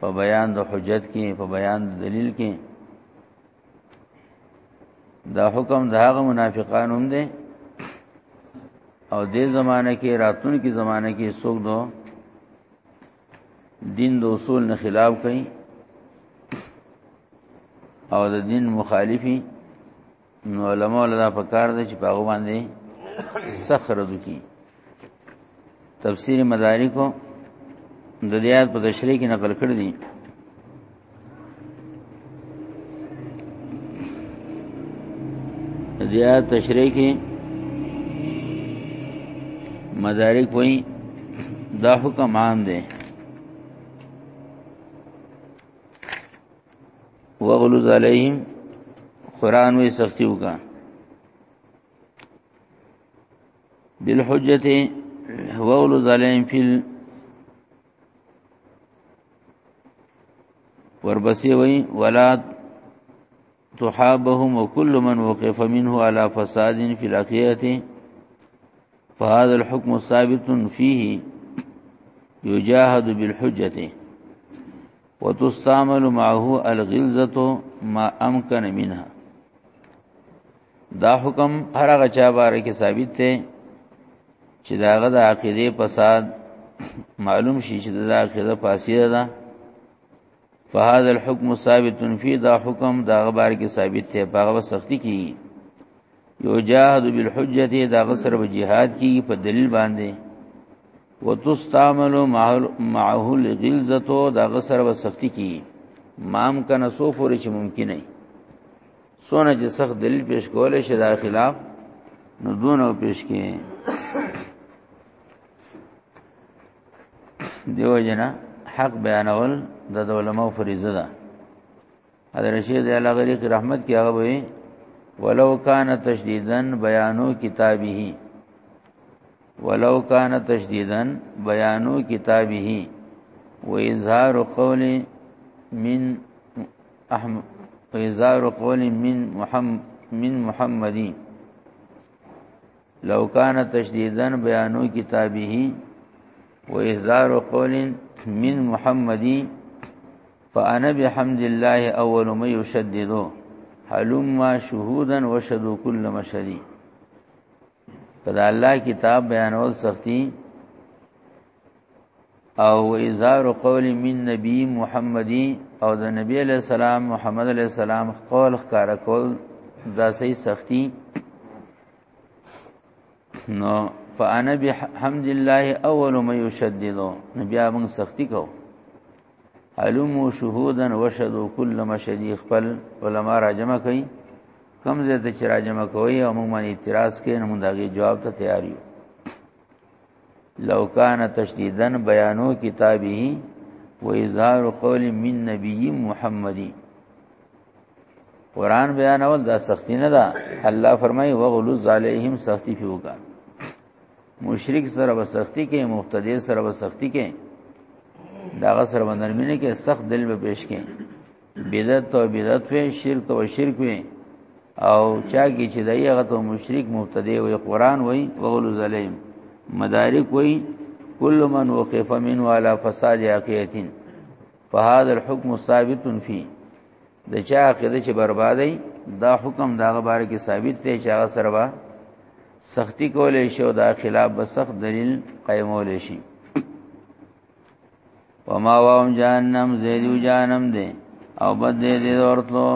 په بیان د حجت کې په بیان د دلیل کې دا حکم د هغه منافقان هم دي او دې زمانه کې راتون کې زمانه کې څوک دو دین د اصول نه خلاف کوي او د دین مخالفي نو علماء الله په کار دی چې په هغه باندې سخر دوکي تفسیر مدارکو د دې آیات په تشریح کې نقل کړی دی دې آیات تشریح کې مدارک وایي دا حکم عام دی وغلظ علیہم قران وی سختی وکا بالحجت وغلظ علیہم فی وربسی وی ولا تحابهم وكل من وقف منه على فساد في الأخيرة فهذا الحكم ثابت فيه يجاهد بالحجة وتستعمل معه الغلظه ما امكن منها دا حکم هر هغه چا باندې کې ثابت دی چې داغه د عقیده فساد معلوم شي چې دا عقیده فاسده ده فهذا الحكم ثابت فی دا حکم دا غبار کې ثابت دی په هغه سختی کې یو جاهد بالحجته دا غسر به jihad کی په دلیل باندې وتستعمل معه لغلزتو دا غسر وسختی کی مام کنه سو پوری چې ممکن نه سونه چې سخت دلیل پیش کول شي دا خلاف نو دونه پیش کې دیو جنا حق بیانول د علماء فریضه ده حضرت رشید الله غری کی رحمت کی هغه وی ولو کان تشدیدن بیانو کتابه ولو کان تشدیدن بیانو کتابه و اظهار قول من احمد و اظهار قول من محمد من محمدی لو کان تشدیدن بیانو کتابه و اظهار قول من محمدی فانا بحمد الله اول ما يشدد حلم شهودا وشدو كل مشدي کدا الله کتاب بیانول سختی او ازار قول من نبی محمدی او د نبی علیہ السلام محمد علیہ السلام قول خکار کول دا سی سختی نو فانا بحمد الله اول ما يشدد نبي امن سختی کو علم شهودا وشهدوا كل ما شدي خپل علما را جمع کئ کم زه ته چې را جمع کوي او موږ باندې اعتراض کوي نو موږ دغه جواب ته تیار یو لو کان تشدیدا بیانو کتابه و اظهار قول من نبی محمدی قران بیانول دا سختی نه ده الله فرمایي وغلظ علیهم سختی پیوګا مشرک سره به سختی کې مبتدی سره به سختی کې داغه سره به نرمي نه کې سخت دل به پیش کې بدعت او بدعت وي شرک او شرک وي او چا کې چې دایغه ته مشرک مبتدی وي قران وي وغلظ علیهم مدارک وي کل من وقف من والا فساد عقیدتین فهذا الحكم ثابت فی د چا عقیده چې بربادې دا حکم دا غبره کې ثابت دی چې هغه سره با سختی کولې شو دا خلاف به سخت دلیل قائمول شي وما وام جهنم زیدو جهنم دی او بد دې دې ورتلو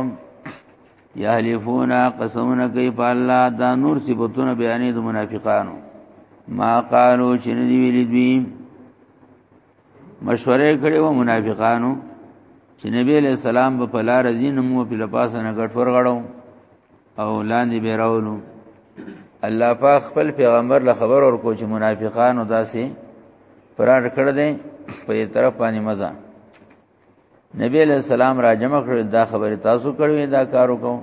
یحلفونا قسمنا کوي په الله دا نور صفاتونه بیانې د منافقانو ما قالو چې نه دی ویلي دوی مشوره کړې و منافقانو چې نبی له سلام په پلار زین مو په لپاسه نه غټ ورغړو او لاندې به راولو الله پاک خپل پیغمبر له خبر ورکو چې منافقانو داسې پرار کړ دې په یو طرف باندې مزه نبی علیہ السلام را جمع کړل دا خبره تاسو کړو دا کار وکړو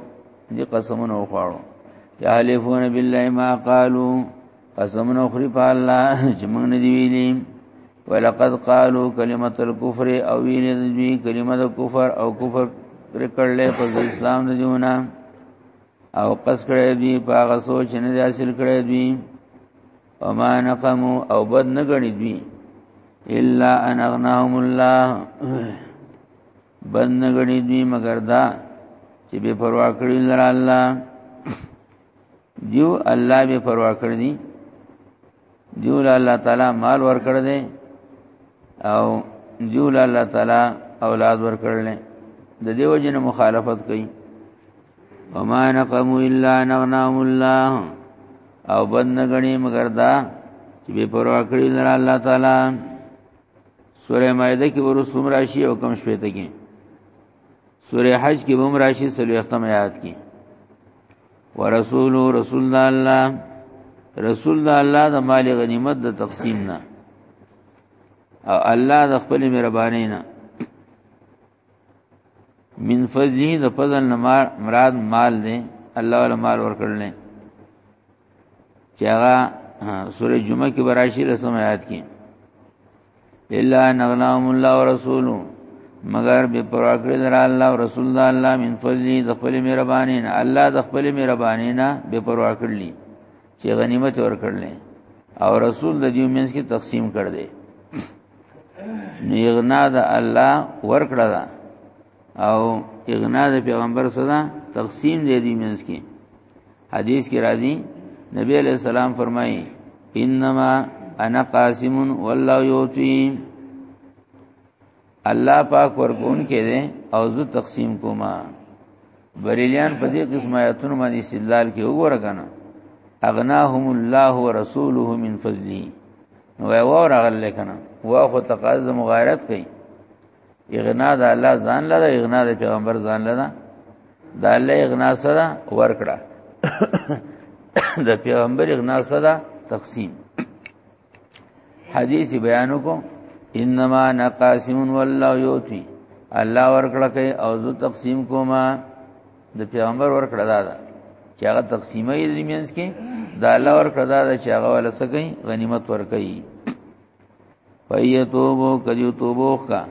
دي قسمونه وخواړو یا حلفون بالله ما قالو قسمونه خوري په الله چې موږ نه دی ویلیم ولقد قالوا كلمه الكفر او ویل دوی کلمه د کفر او کفر پر کړل په اسلام د جونا او قص کړی دوی په هغه سوچ نه حاصل کړی دوی وما نقمو او بد نه غني دوی الا ان اغناهم الله بد نه غني دوی مگر دا چې به پروا کړی لره الله دیو الله به پروا کړی دی دیو الله تعالی مال ور کړ دی او دیو الله تعالی اولاد ور کړل د دیو جن مخالفت کوي وما نقمو الا نغنام الله او بد نه غني مگر دا چې به پروا کړی لر الله تعالی سوره مائده کې ورسوم راشي او کم شپې ته کې سوره حج کې بم راشي سلو ختم یاد کې ورسول رسول الله رسول الله د مال غنیمت د تقسیم نه او الله د خپل مهرباني نه من فضله د فضل نه مراد مال دی الله ولا مال ورکړل چې هغه سورې جمعه کې براشي لسم آیات کې الا نغلام الله ورسوله مگر به پروا کړی در الله او رسول الله الله من فضلی د خپل مهرباني نه الله د خپل مهرباني نه به پروا کړلی چې غنیمت ورکړل او رسول د دې منځ کې تقسیم کړ دې نو اغنا د الله ورکړه ده او اغنا د پیغمبر صدا تقسیم دی دی منس کې حدیث کې راځي نبی علیہ السلام فرمایي انما انا قاسم والله یوتی الله پاک ورکون کې دي او زه تقسیم کوما بریلیان په دې قسم آیاتونو باندې استدلال کې وګوره کنه اغناهم الله ورسوله من فضله وای و راغل کنه وا خو تقاض مغایرت کوي اغنا د الله ځان لره اغنا د پیغمبر ځان لره د الله اغنا سره ورکړه د پیغمبر اغنا سره تقسیم حدیث بیانو کو انما نقاسم والله یوتی الله ورکړه کوي او زه تقسیم کوما د پیغمبر ورکړه دا ده چې هغه تقسیمه یې لمینس کې دا الله ورکړه دا ده چې هغه ولا سګي غنیمت ورکړي پایتوبو کدیو توبو کا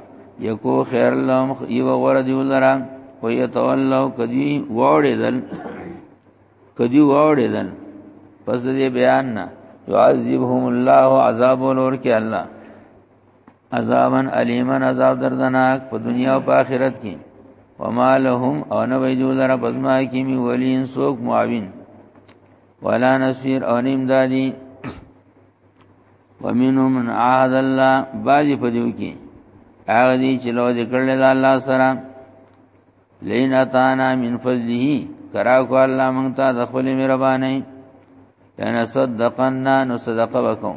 یکو خیر لهم یو غور دی ولرا او یتولوا کدی وړیدل کدی وړیدل پس دې بیان نه يعذبهم الله عذاب ولور کې الله عذابن الیمن عذاب دردناک په دنیا او په آخرت کې وما لهم او نه ویدو لره بزما کی می ولین سوک معاون ولا نصير او نیم دادی ومنهم من عاد الله باج پدیو کې هغه دي چې لو ذکر له الله سره لئن اتانا من فضله کرا کو الله مونږ ته د خپل مهرباني لنا صدقنا نو صدقه وکم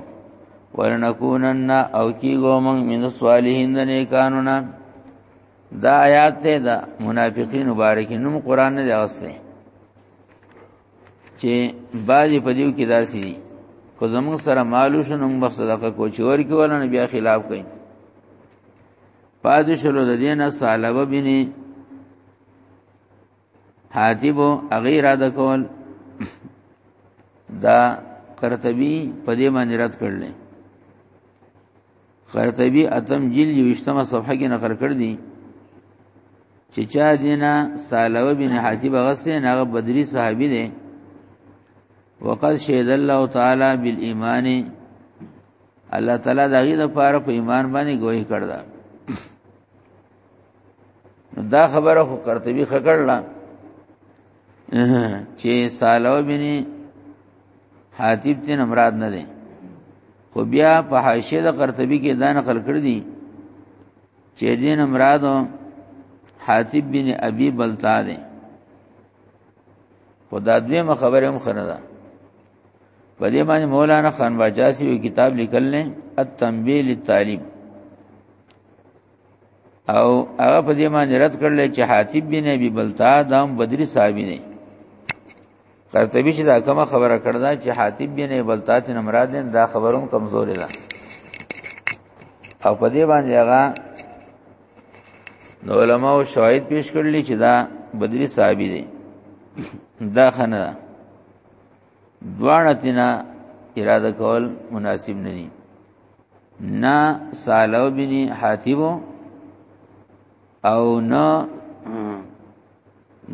ورنکونن او کیګو مونږ من صالحین د نیکانو نه دا آیات ته دا منافقین مبارک نوم قران نه ځغسته چې باجی په دیو کې داسي دي کو زمون سره مالو شنو مخ صدقه کو چور کې ولنه بیا خلاف کوي پاتې شلو د دین سالبه بني حاتب اغیر ادا کول دا قرطبی په دې باندې رد کړل قرطبی اتم جیل یوشتمه صفحه کې نقل کړ دي چې چا دینا سالو بن حاتب غسه نه بدری صحابي دي وقد شهد الله تعالی بالایمان الله تعالی دا غي د پاره په ایمان باندې گوي کړدا دا خبره خو قرطبي خکړلا چې سالو بني حاتب تن مراد نه دي خو بیا په حاشیه د قرطبي کې دا نقل کړ دي چې دین مراد حاتب بن ابي بلتا دي خدا دویمه خبره هم خنه ده په دې باندې مولانا خان واجاسی یو کتاب لیکل نه التنبیه للطالب او هغه په دې باندې رد کړل چې حاتب بن ابي بلتا دام بدری صاحب نه قرطبي چې دا کومه خبره کړدا چې حاتب بن ابي بلتا ته مراد نه دا خبروم کمزوري ده او په دې باندې هغه نو علماء شواهد پیش کړل چې دا بدری صاحب دی دا خنه دواړه تینا اراده کول مناسب نه دي نا سالو بني حاتب او نا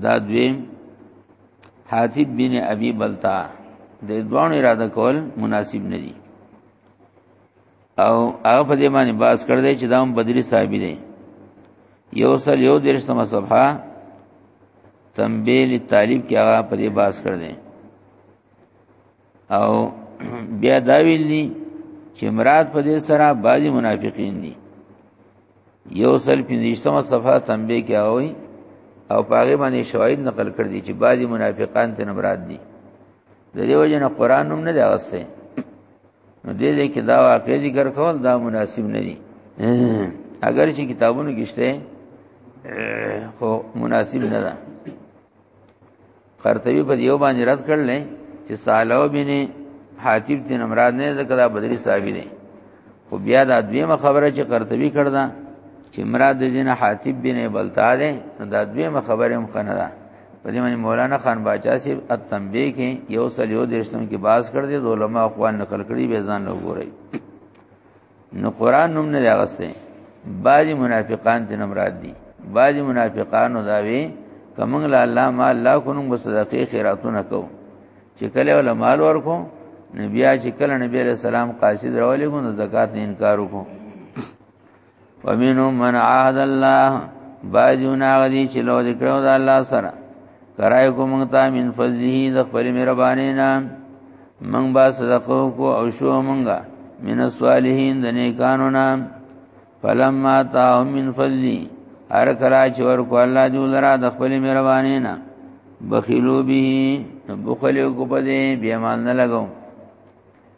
دا دویم حاتب بن ابي بلتا د دوان اراده کول مناسب نه دي او هغه په دې باندې باس کړ دې چې دا هم بدري صاحب دی یو سل یو درشتمه صفحه تنبیه لطالب کې هغه په دې باس کړ دې او بیا دا ویلی چې مراد په دې سره بعضی منافقین دي یو سل پنځشتمه صفحه تنبیه کې اوي او پاغه باندې شواهد نقل کړ دي چې بعضی منافقان ته مراد دي د دې وجه نه قران هم نه دی اوسه نو دې دې کې دا واقع ذکر کول دا مناسب نه دي اگر چې کتابونو کې شته خو مناسب نه ده قرطبي په دیو باندې رد کړل چې سالو بن حاتب تن مراد نه ذکر دا بدري صاحب دي خو بیا دا دویمه خبره چې قرطبي کړدا چې مراد دین حاتب بن بلتا ده دا دویمه خبره هم خنه ده په دې باندې مولانا خان باچا صاحب التنبیه کې یو سل یو درشتون کې باز کړ دي علماء اقوال نقل کړي به ځان له ګوري نو قران نوم نه راغسته بعضی منافقان ته مراد دي بعضی منافقان داوي کمنګ لا الله ما الله کو نوم صدقې خیراتونه کو چې کله ول مال ورکو نبي چې کله نبی عليه السلام قاصد راولې کو نو زکات نه انکار وکړو ومنهم من عاد الله باجونا غدي چې لو ذکر او الله سره کرای کو مونږ ته من فضله د خپل مهرباني نه مونږ با صدقو کو او شو مونږه من الصالحین د نیکانو نه فلما تاهم من فضلی هر کلا چې ورکو الله جو لرا د خپل مهرباني نه بخیلو به بخلیو کو پدې بیا مان نه لګو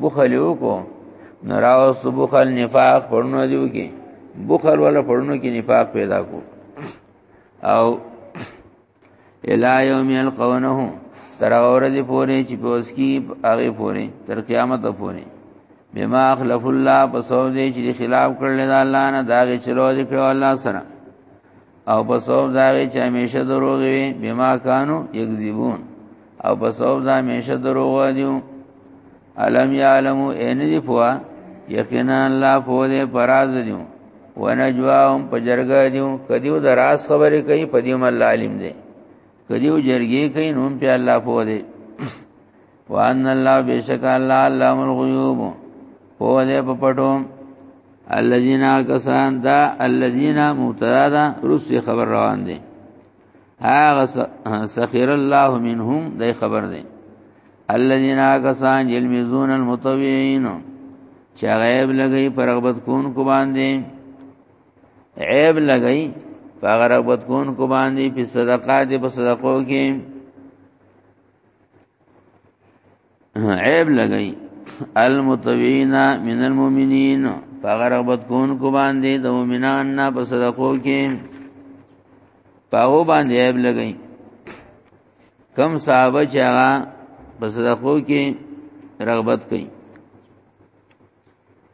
بخلیو کو نراو سبخل نفاق پړنو دیو کې بخل ولا پړنو کې نفاق پیدا کو او الا یوم یلقونه تر اور دې پورې چې پوس کی هغه پورې تر قیامت پورې بما اخلف الله پسو دې چې خلاف کړل الله نه داغه چلو دې کړو الله سره او په سبب دا غي چې همیشه دروغ وي بما کانو یکذبون او په سبب دا همیشه دروغ دیو علم یعلمو ان دی پوا یقینا الله په دې پراز دیو ونجواهم په جرګه دیو کدیو د راز خبرې کوي په دې مل عالم دی کدیو جرګې کوي نوم په الله په دې وان الله بشک الله علام الغیوب هو دې په پټو الذين كسان دا الذين مبتدا دا روسي خبر روان دي هاغه سخير الله منهم دای خبر دي الذين كسان يلمزون المتوين چې غیب لګي پر رغبت کون کو باندې عیب لګي پر رغبت کون کو باندې په صدقات په صدقو کې عیب لګئی المتوین من المؤمنین پاغه رغبت کون کو باندې د مؤمنان نه په صدقو کې پاغو باندې عیب لګئی کم صحابه چې هغه په صدقو کې رغبت کوي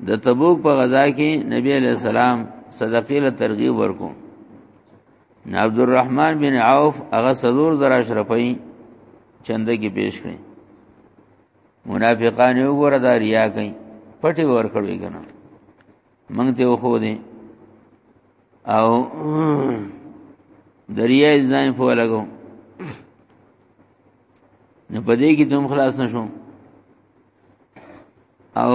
د تبوک په غزا کې نبی علیہ السلام صدقې له ترغیب ورکو نه عبدالرحمن بن عوف هغه سلور زر اشرفی چنده کې پیش کړي منافقان یو ګره دا ریا کوي پټي ور کړوي کنه مونږ ته خو دې او دریا ځان په لګو نه پدې کې تم خلاص نشو او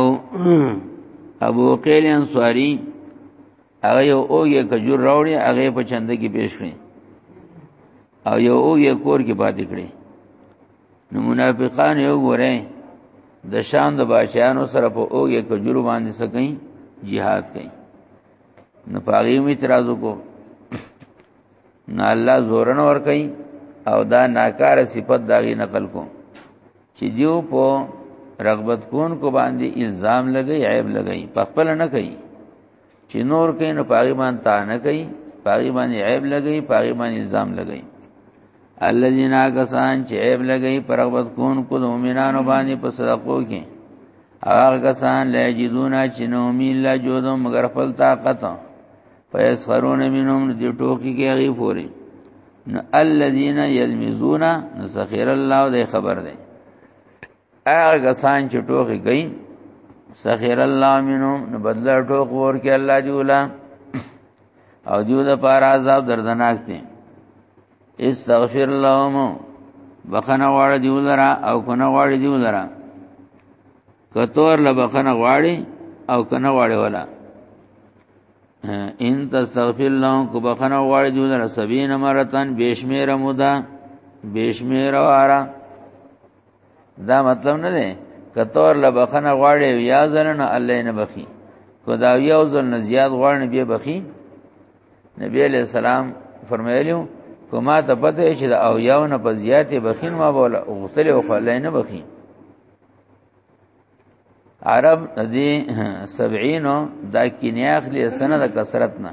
ابو قیل انصاری هغه یو اوګه کجور راوړي هغه په چنده کې پیش کړي او یو اوګه کور کې پاتې کړي نو منافقان یو غره د شان د بادشاہانو سره په اوګه کجور باندې سکئ jihad کئ نو پاغي می اعتراض وکړو نو الله زورن ور کوي او دا ناکاره صفت داغي نقل کو چې دیو په رغبت کون کو باندې الزام لګي عیب لګي په خپل نه کوي چې نور کین نو پاغي باندې تا نه کوي پاغي باندې عیب لګي پاغي باندې الزام لګي الذين كسان چې عیب لګي پر رغبت کون کو د مؤمنانو باندې په صدقو کې هغه کسان لا یجدون چې نو می الله جوړو مگر خپل طاقت فیسخرون منهم دې ټوکی کې هغه پوری نو الذين يلمزون نسخر الله دې خبر ده هغه کسان چې ټوکی گئی سخر الله منهم نو بدل ټوک ور کې الله دی ولا او دیو د پار عذاب دردناک دي استغفر لهم بخنه واړه دیو لرا او کنه واړه دیو لرا کتور لبخنه واړي او کنه واړي ولا ان تستغفر لهم کو بخنه غواړي دوی لره سبین مرتن بشمیر مودا بشمیر واره دا مطلب نه دی کتور له بخنه غواړي یا زلن الله نه بخي کو دا یو زل نه زیات غواړي به بخي نبی علیہ السلام فرمایلیو کومه ته پته چې دا او یو نه په زیاتې بخین ما بوله او غتل او خلای نه بخین عرب دې 70 دا کینه اخلي سنه د کثرت نه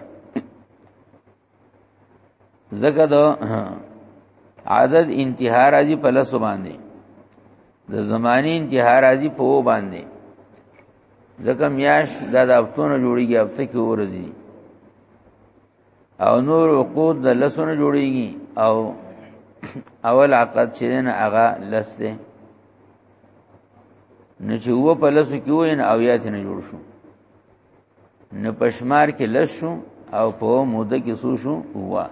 زګه دو عدد انتها راځي په لاسو باندې د زماني انتها راځي په و باندې ځکه میاش دا د هفتونو جوړیږي هفته کې ورځي او نور عقود د لسونه جوړیږي او اول عقد چې نه هغه لس دی نو چې و په لسو کې وین او یات نه جوړ شو نو پشمار کې لس شو او په موده کې سو شو هوا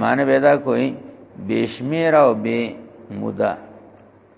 معنی پیدا کوئی بشمیر او به موده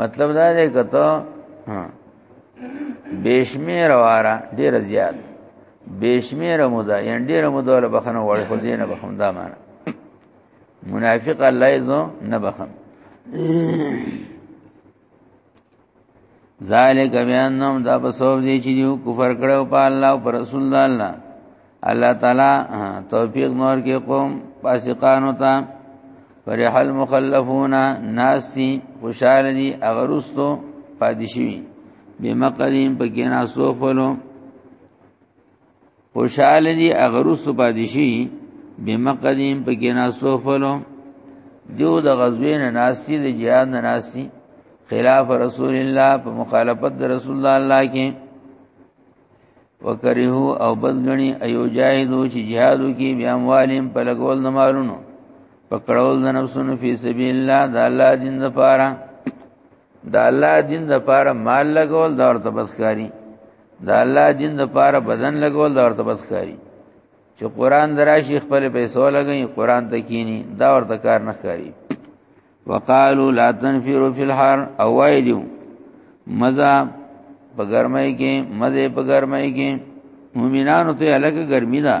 مطلب دا دی کته بشمیر واره ډیر زیات بشمیر مودا یان ډیر مودا له بخنه وړ خو زینه بخم دا معنا منافق الله یزو نه بخم ذالک بیانهم دا په سوب دی چې یو کفر کړو په الله او پر رسول الله الله تعالی توفیق نور کې قوم فاسقانو ته فرح المخلفون ناستی خوشاله دي اغرستو پادشي بمقریم پکې ناسو خپلو خوشاله دي اغرستو پادشي بمقریم پکې ناسو خپلو دیو د غزوې نه ناستی د جهاد نه ناستی خلاف رسول الله په مخالفت د رسول الله الله کې وکرهو او بدګنی ایو جاهدو چې جهادو کې بیا موالیم په لګول نه مالونو پکړول د نفسونو فی سبیل الله د الله دین لپاره د الله دین لپاره مال لګول دا ورته بسکاری د الله دین لپاره بدن لګول دا ورته بسکاری چې قران دراشي خپل پیسو لګي قران ته کینی دا ورته کار نه کوي وقالو لا تنفروا فی الحر او وای دیو مزه په ګرمۍ کې مزه په ګرمۍ کې مؤمنانو ته الګ ګرمي ده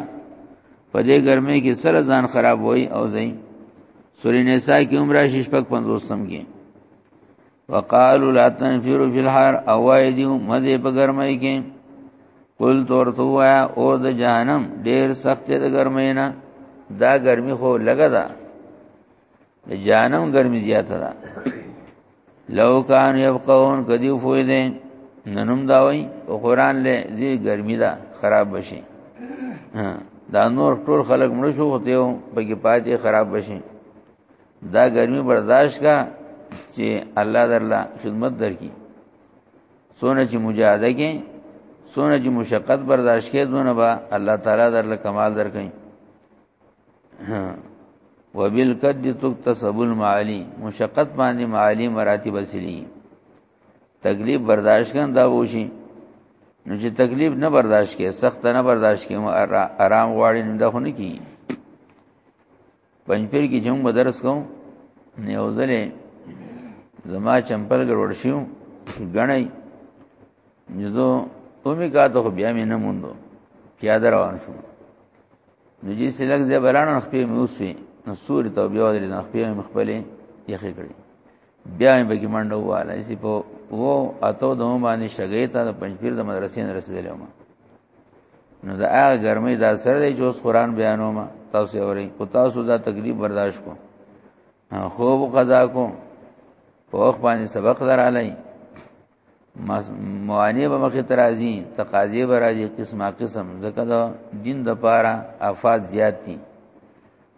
په دې ګرمۍ کې سره ځان خراب وای او زئی سورې نساء کې عمر شیش پک 50 سم کې وقالو لا تنفروا فی الحر او وای دیو مزه په ګرمۍ کې قل تور تو وایا او د جهنم ډیر سخت د ګرمۍ نه دا ګرمي خو لګا ده د جانم ګرمي زیاته ده لو کان یبقون کدی فوی دې ننم دا وای او قران له زی ګرمي ده خراب بشي دا نور ټول خلک مړ شو خو دیو په کې پاتې خراب بشي دا ګرمي برداشت کا چې الله درلا خدمت درکې سونه چې مجاهده کې سونه چې مشقت برداشت کې دونه با الله تعالی درلا کمال درکې وبالقد تكتسب المعالي مشقت باندې معالي مراتب اصلي تکلیف برداشت کن دا وشي نو چې تکلیف نه برداشت کې سخت نه برداشت کې آرام غواړي نه ده نه کی پنځپیر کې جون بدرس کوم نه اوزلې زما چمپل ګړوډ شو غنۍ نزو اومې کا ته بیا مې نه موندو کیا دروان شو نو جی سلګ زبران خپې موسوي نو سوري ته بیا درې نه خپې مخبلې یخې کړې بیا یې بګی منډه واله اسی په وو اتو د باندې شګې ته د پنځپیر د مدرسې نه رسیدلې ما نو دا هغه ګرمۍ دا سره دی چې اوس قران بیانو ما تاسو اوري کو تاسو دا تکلیف برداشت کو خوب قضا کو په وخت باندې سبق درالای موانع به مخه ترازی تقاضی به راځي قسمه قسم ځکه دا دین د پاره آفات زیات دي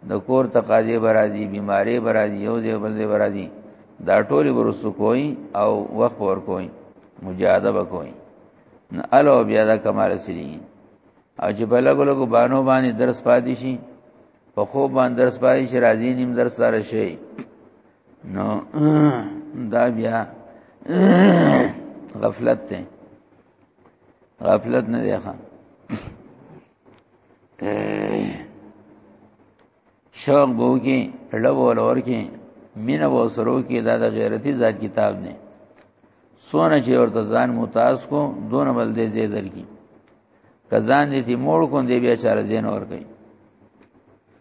د کور تقاضی به راځي بیماری به راځي یو ځای بل ځای به راځي دا ټول ورسو کوی او وخت ور کوی مجاهده به کوی نه الو بیا دا کمال سری او چې په لګو لګو بانو باندې درس پاتې شي په خوب باندې درس پاتې شي راځي نیم درس سره شي نو دا بیا غفلت ته غفلت نه دی ښه شوق بو کې لو ولور کې مینه و سرو کې دا د غیرتی ذات کتاب نه سونه چې ورته ځان متاز کو دون بل دې زی در کی کزان دې تی موړ کو دې بیا چار زین اور کوي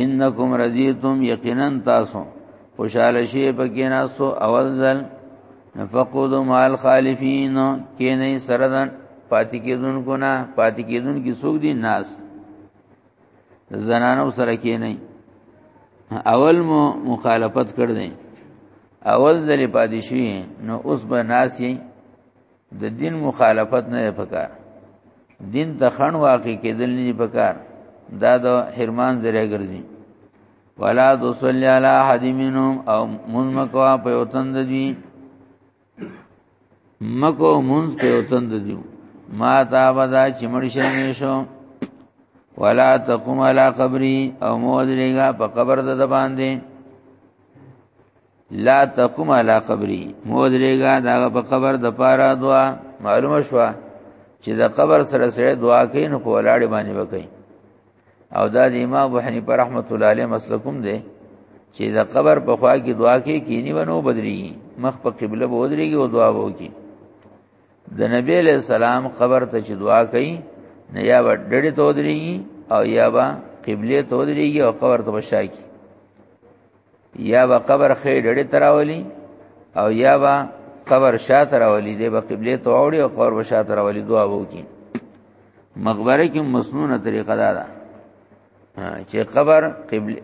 انکم رضیتم یقینا تاسو خوشاله شي پکې ناسو اول ځل نفقود مال خالفین کې نه سردن پاتې کېدون کو نه پاتې کېدون کې سوق دي ناس زنانو سره کې نه اول مو مخالفت کړ دې اول ځلې پاتې شي نو اوس به ناس یې د دین مخالفت نه پکار دین ته خن واقع کېدل نه پکار دا د حرمان ذریعہ ګرځي ولا تصلی علی احد منهم او منمکوا په وطن دی مکو منز په وطن دی ما تا بدا چې مړ شې شو ولا تقوم علی قبری او مودریګه په قبر د باندې لا تقوم علی قبری مودریګا دا په قبر د پاره دعا معلومه شو چې د قبر سره سره دعا کوي نو په ولاړ باندې وکړي او دا د امام ابو حنیفه رحمت الله علیه مسلکوم دی چې د قبر په خوا کې دعا کوي کینی ونو بدري مخ په قبله بودريږي او دعا وکړي د نبی له سلام قبر ته چې دعا کوي نه یا ډډه تودريږي او یا با قبله تودريږي او قبر ته بشاکي یا به قبر خې ډړې تراولي او یا به قبر شات راولي دی به قبله ته اوړي او قبر شات راولي دعا وکي مقبره کې مسنونه طریقه دا ده چې قبر قبله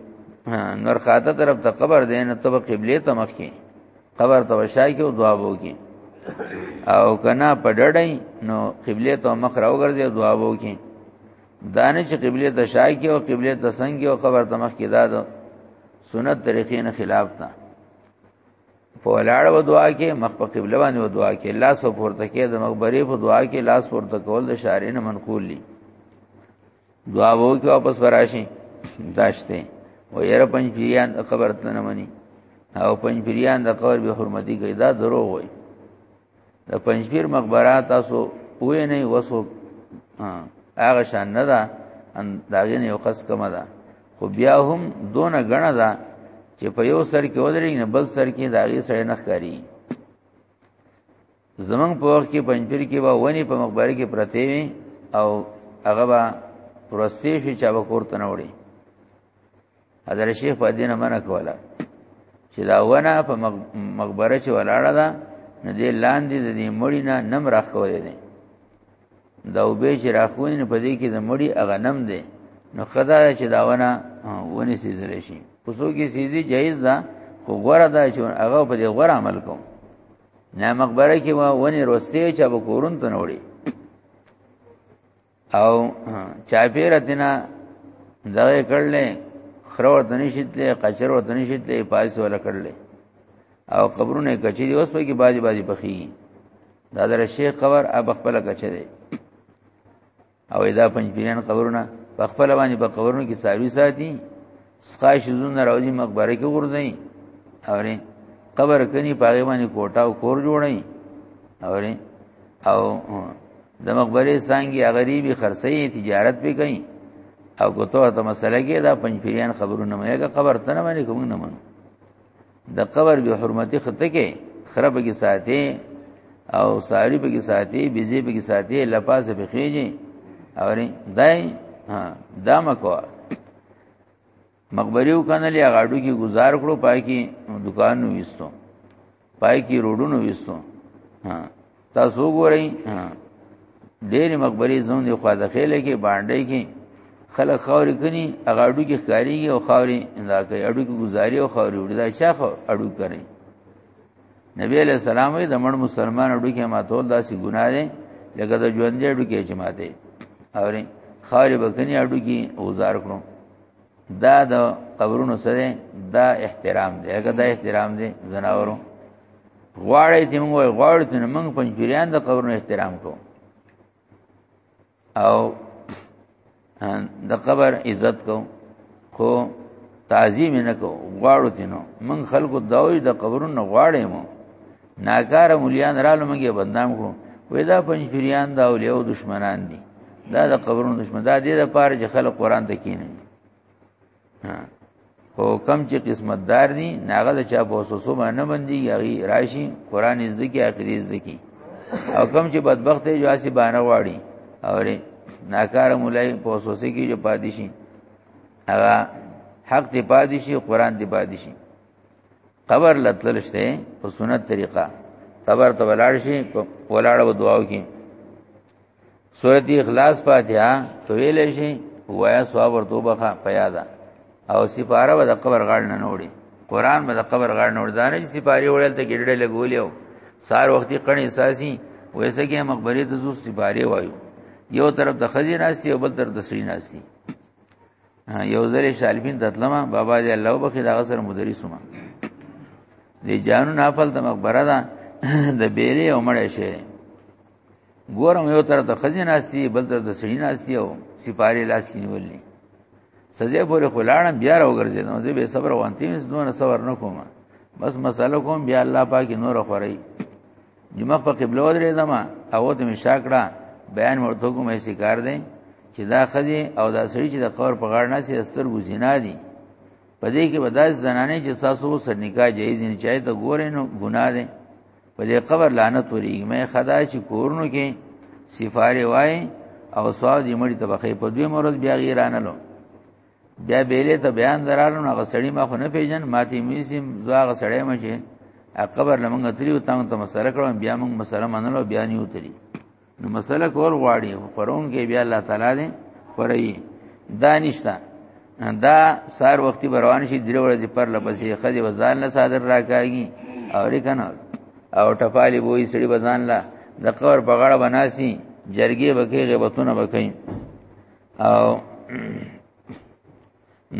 نور خاطه طرف ته قبر دی نه ته قبله ته مخ کې قبر ته وشای کې دعا وکي او کنا پډړای نو قبله ته مخ راوګرځي دعا وکي دانه چې قبله ته شای کې او قبله ته څنګه او قبر ته مخ کې دا د سنت طریقې نه خلاف تا په ولاړ و دعا کې مخ په قبله باندې و دعا کې لاس په پورته کې د مقبره په دعا کې لاس پورته کول د شارین منقول دي دعا وو کې واپس براشي داشته و یره پنځ پیان قبر ته نه مني او پنځ پیان د قبر به حرمتي کوي دا دروغ وایي د پنځپیر مقبره تاسو وې نه وسو هغه شان نه ده داغه نه یو خاص کما ده خو بیا هم دون غنه ده چې په یو سر کې ودرې نه بل سر کې داغه سره نه ښکاری زمنګ په وخت کې پنځپیر کې با ونی په مقبره کې پرته وي او هغه با پرستې شي چې وکورته نه وړي حضرت شیخ په دینه منع کوله چې دا ونه په مقبره چې ولاړه ده نو دې لاندې د دې مړی نه نم راخولې دي دا وبې چې راخوې نه پدې کې د مړی اغه نم دي نو خدا چې دا ونه ونی سیزل شي خصوصو کې سیزي جایز ده خو غوړه ده چې هغه په دې غوړه عمل کوم نه مقبره کې ونی روستي چې به کورون ته نوړي او چاپیره دینا دغه کړل خره ورته نشیتلې قچر ورته نشیتلې پایس ولا کړل او قبرونه کچې دی اوس په کې باجی باجی پخی دا در شیخ قبر اب خپل کچې دی او دا پنځپیران قبرونه په خپل باندې په قبرونو کې ساروي ساتي سخای شزون راوځي مقبره کې ورځي اوري قبر کني پاګې باندې کوټه او کور جوړي اوري او د مقبره څنګه غریبي خرڅي تجارت به کوي او کوته ته مسله کې دا پنځپیران خبرونه مې قبر ته نه باندې کوم نه منو د قبر به حرمتي خطه کې خراب کې ساتي او ساری به کې ساتي بيزي به کې ساتي لپاسه به خيږي او دای ها دا مکو مقبریو کنه لیا غاډو کې گزار کړو پای کې دکان نو وستو پای کې روډونو وستو ها تاسو ګورئ ډېر مقبري زون دی خو د خېلې کې باندې کې خلک خوري کني هغه اډو کې ښکاریږي او خوري اندا کوي اډو کې گزاري او خوري وړي دا چا خو اډو کوي نبی علیہ السلام وی د مړ مسلمان اډو کې ماتول داسې ګناه ده لکه د ژوند اډو کې چې ماته اوري خوري بکني اډو کې اوزار کړو دا د قبرونو سره دا احترام دی هغه دا احترام دی زناورو غواړی چې موږ غواړو چې موږ پنځوریان د قبرونو احترام کو او د قبر عزت کو خو تعظیم نه کو غواړو چې نو موږ خلکو داوی د قبرونو غواړې مو ناکاره مليان رالو موږ یې بدنام کړو وې دا پنځ پیران دا اولیاء دشمنان دي دا د قبرونو دشمن دا دې د پاره چې خلک قران ته کینې هو کم چې قسمت دار دي ناغه د چا په وسوسه باندې باندې یغي راشي قران زده کی عقیده زده کی او کم چې بدبخت دی جو اسی باندې واړي او ناکاره مولای په وسوسه کې جو پادشي هغه حق دی پادشي قران دی پادشي قبر لتل شته په سنت طریقه قبر ته ولاړ شي ولاړ و دعاو کې سورۃ اخلاص فاتحه تو ویل شي وایا ثواب ورته بخا پیادا او سپاره و د قبر غاړ نه نوړي قران به د قبر غاړ نوړ دانه چې سپاره وړل ته ګډړې لګولیو سار وختي کڼې اساسي ویسه کې مقبره ته زو سپاره وایو یو طرف د خزینه سي او بل طرف د سرینه سي یو ځل شالبین دتلما بابا دې الله وبخي دا غسر مدرس ما دې جانو نافل د مقبره ده د بیرې او مړې شي ګورم یو تر د خزینه استی بل تر د سړی نه استی او سپاره لاس کې نیولې سزا پورې خلاړم بیا راوګرځیدم زه به صبر وانتی مې دوه صبر نکوم بس مسله کوم بیا الله پاک نور خوري چې مخ په قبله ودرې زما او ته مې شاکړه بیان ورته کوم هیڅ کار دی چې دا خځه او دا سړي چې د قبر په غاړه ناسي استر ګزینا دي په دې کې بداز زنانه چې تاسو سر نکاح جایز نه چای ته ګورې نو ګناه ده په دې قبر لعنت وري مې خدا چې کورونو کې سفاره وای او سواد یې مړي طبقه په دوی مرز بیا غیرانه لو بیا بیلې ته بیان درارو نه غسړی ما خو نه پیژن ماته میسیم زوا غسړی ما چې قبر لمنګ تریو تام ته مسره کړم بیا موږ مسره منلو بیا نیو تری نو مسله کول غواړي پرون کې بیا الله تعالی دې خوري دانشتا دا سار وختي بروان شي درې ورځې پر لپسې خځه وزان له صادر راکاږي او ریکنه او ټپالی وای سړي بزان لا د قبر بغړه بناسي جرګي بکې غیبتونه بکې او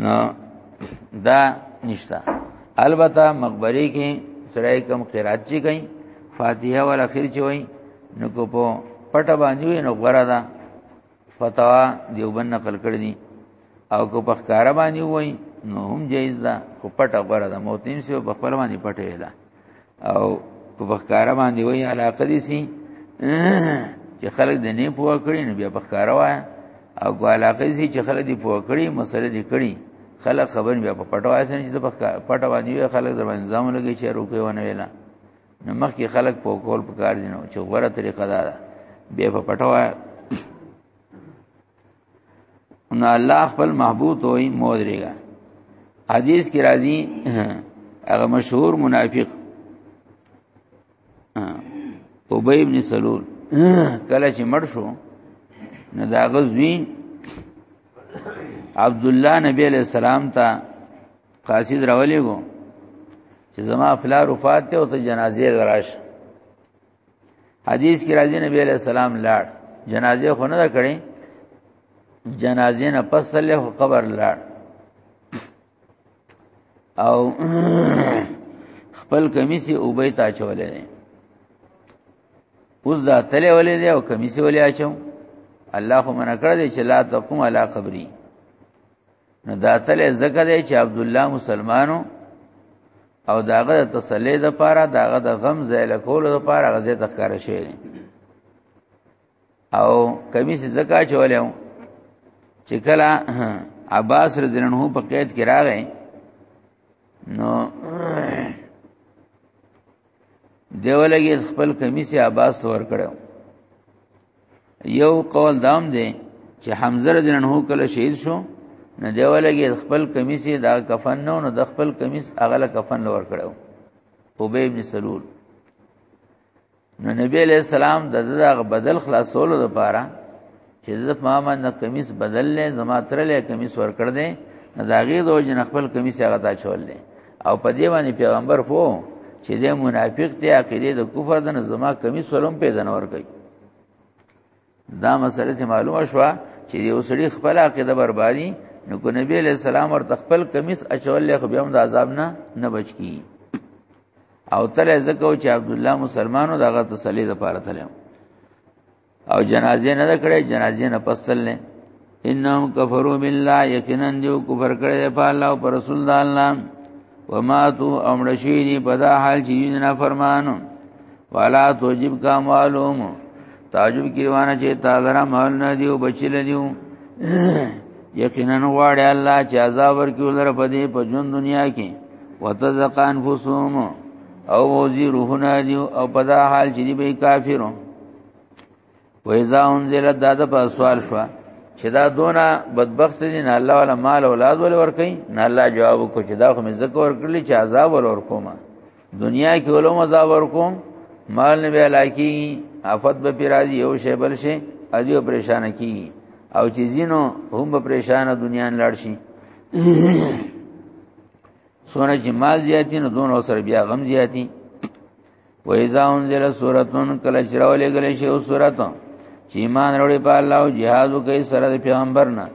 نو دا نشتا البته مقبره کې سره کم قرات چی کوي فاتحه ول اخر چی وای نو کو په پټه باندې نو غره ده فتوا دیوبند نقل کړی دي او کو په ښکارا باندې وای نو هم جایز ده خو پټه غره ده موتین سی په خپل باندې پټه ویلا او په بخکاره باندې وای علاقه دي سي چې خلک د نه پوه کړي نو بیا بخکاره وای او علاقه دي سي چې خلک دي پوه کړي مسله دي کړي خلک خبر بیا په پټو وای سن چې په پټو باندې وای خلک د باندې ځامن لګي چې روپې ونه ویلا نو مخکې خلک په کول په کار دي نو چې غوړه طریقه ده بیا په پټو وای نو الله خپل محبوب وای مودريګا حدیث کې راځي هغه مشهور منافق ابی ابن سلول کله چې مړ شو نو دا غزوی عبد الله نبی علیہ السلام ته قاصد راولې وو چې زما افلا رفات ته او ته جنازې غراش حدیث کې راځي نبی علیہ السلام لاړ جنازه خو نه کړې جنازې نه پس له قبر لاړ او خپل کمیسي او به تا چولې اوس دا تله ولې دی او کمیسي ولې اچو الله خو منع کړ دې چې لا تقوم علی قبري نو دا تل زکه دی چې عبد الله مسلمانو او داغه تسلی د پاره داغه د غم زیل کول د پاره غزه تخکار شي او کمی سي زکه چولیو چې کله عباس رضی الله عنه په قید کې راغی نو دیولګي خپل کمی سي عباس ور کړو یو قول دام دی چې حمزه رضی الله عنه کله شهید شو نه دی ولګي خپل کمیس دا کفن نو نو د خپل کمیس اغله کفن لور کړو ابی ابن سلول نو نبی علیہ السلام د دغه بدل خلاصولو لپاره چې د ما من د کمیس بدل لې زما ترلې کمیس ور کړ دې نه داغه د وجه خپل کمیس هغه تا چول لې او په دې باندې پیغمبر پو چې د منافق ته عقیده د کفر د نظما کمی سلام پیدا نور کوي دا مسله ته معلومه شوه چې یو سړي خپل عقیده بربادي نو کو نبی علیہ السلام ورته خپل کمیس اچول له خو بیا هم د عذاب نه نه بچ کی او تل زکو چې عبد الله مسلمانو دغه تسلی د پاره تلم او جنازې نه کړې جنازې نه پستل نه انهم کفروا بالله یقینا دیو کفر کړی په الله او پر رسول الله وماتو امړ شي دي په دا حال چې نه فرمانو والا توجب کا معلوم تعجب کی وانه چې تازه مال نه دیو بچل دیو یقینا غواړي الله چې عذاب ورکړي ولر په دې په ژوند دنیا کې وتزقان فسوم او وزي روحنا دیو او په دا حال چې دی به کافرو و اذا انزلت دا د په سوال شو چې دا دونه بدبخت دي نه الله ولا مال اولاد ول ور کوي نه الله جواب کو چې دا خو مې زکه ور کړل چې عذاب ول ور کوم دنیا کې ولوم عذاب ور کوم مال نه به لاکی آفت به پیراځي یو شی بل شی ادیو پریشان کی او چې زینو هم به پریشان دنیا نه لاړ شي سونه چې مال زیاتی نو دون اوسر بیا غم زیاتی و اذا انزل سوره کله چرولې غلې شی او سوره چې ایمان وروړي په الله او جهاد کوي سره د پیغمبر نه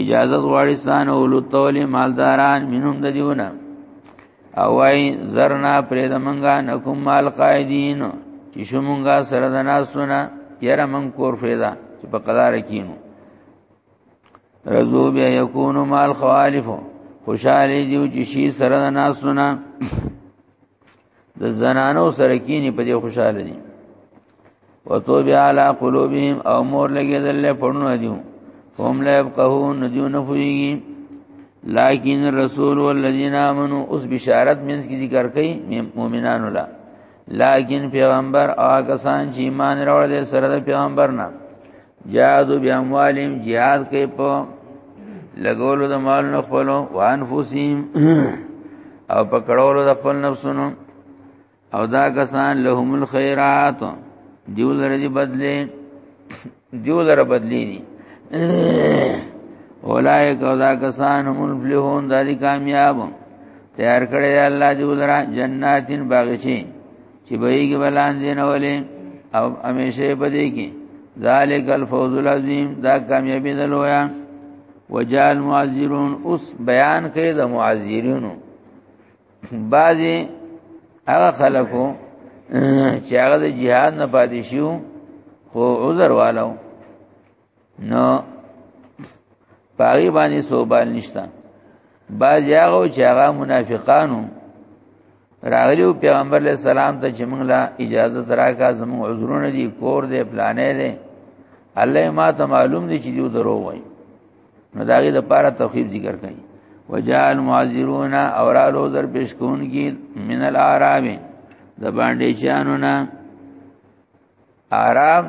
اجازه غواړي ستانه اولو تولې مالداران مينوم د دیونه او وای زرنا پرې د منګه نکوم مال قائدین چې شومونګه سره د ناسونه یره من کور فیدا چې په قدار کینو رزو بیا یکونو مال خوالفو خوشاله دیو چې شي سره د ناسونه د زنانو سره کینی په دې خوشاله دي وتو بیا علی قلوبهم او مور لګیدل له پړنو دیو هم لا يبقهون دیو نه فویږي لكن الرسول والذین آمنو اوس بشارت مینس کی ذکر کئ مؤمنانو لا لكن پیغمبر او کسان چې ایمان راوړل سره د پیغمبر نه جادو بیاموالیم جهاد کوي په لګولو د مال نه خپلو وانفسیم او په کړولو د خپل نفسونو او دا کسان لهم الخيرات دیو لره دی بدلی دیو لره بدلی نی اولائک او دا کسان هم الفلحون داری کامیاب تیار کړی الله دیو لره جناتین باغچین چې بهږي بلاندې نه ولې او همیشه په دې کې ذالک الفوز العظیم دا کامیابی ده لویا وجال معذرون اوس بیان کړي د معذرینو بعضی هغه خلکو چې هغه د جهاد نه پاتې شو خو عذر والو نو پاغي باندې سوبال نشتا باز یاغو چې هغه منافقانو راغلیو پیغمبر علیہ السلام ته چې موږ لا اجازه دراکا زموږ عذرونه دي کور دې پلانې دې الله ما ته معلوم دي چې دیو درو وای نو داغه د پاره توخیب ذکر کړي وجال معذرون اورالو در پیش کون کی من العرب د باندې چانو نه آرام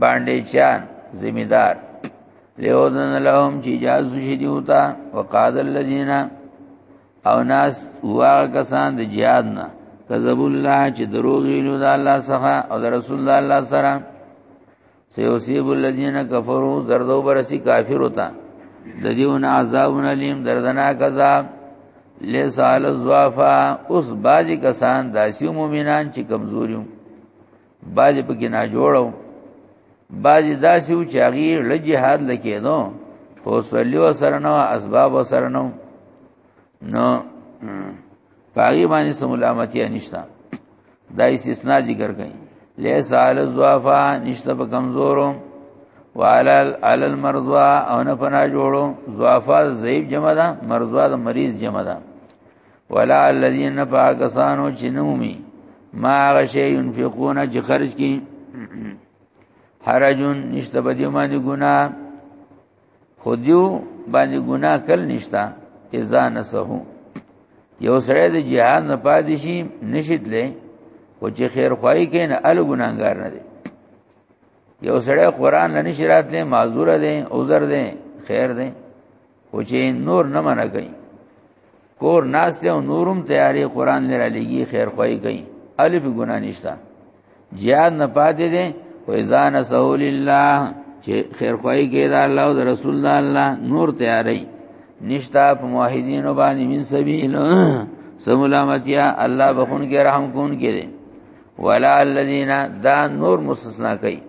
باندې چان ذمہ دار لیودن لهم چې اجازه شي دیوتا وقاد الذین او ناس هوا کسان د جهاد نه کذب الله چې دروغ ویلو د الله څخه او د رسول الله الله سره سيصيب الذين كفروا زردو برسي کافر ہوتا د دیونه عذاب علیم دردناک عذاب لیس علی الضعفا اوس باجی کسان داسی مومنان چې کمزوریو باجی په کې نه جوړو باجی داسې و چې هغه له جهاد لکې نو خو سلیو سره نو اسباب سره نو نو پاغي باندې سمولامتیا نشتا دا استثنا ذکر کړي لیس علی الضعفا نشته په کمزورو وعلى على المرضى او نه پنا جوړو ضعفا ضعیف جمع ده مرضا د مریض جمع ده ولا الذين پاکستانو چنومي ما غشي ينفقون چې خرج کی حرجون نشته بدی باندې ګنا خودیو باندې ګنا کل نشتا اذا نسهو یو سره د جهاد نه پاتې شي نشید لې او چې خیر خوای کین ال ګناګار نه دی یو سره قران نه نشرات لې معذور دی عذر دی خیر دی خو چې نور نه منع کوي کور ناس ته نورم تیاری قران لرا لګي خیر خوای کوي الف ګنا نشتا جهاد نه پاتې دي و اذا نسول الله چې خیر خوای کې دا الله او رسول الله الله نور تیاری نشتا په موحدین باندې من سبیل سملامتیا الله بخون کې رحم کون کې دي ولا الذين دا نور مستثنا کوي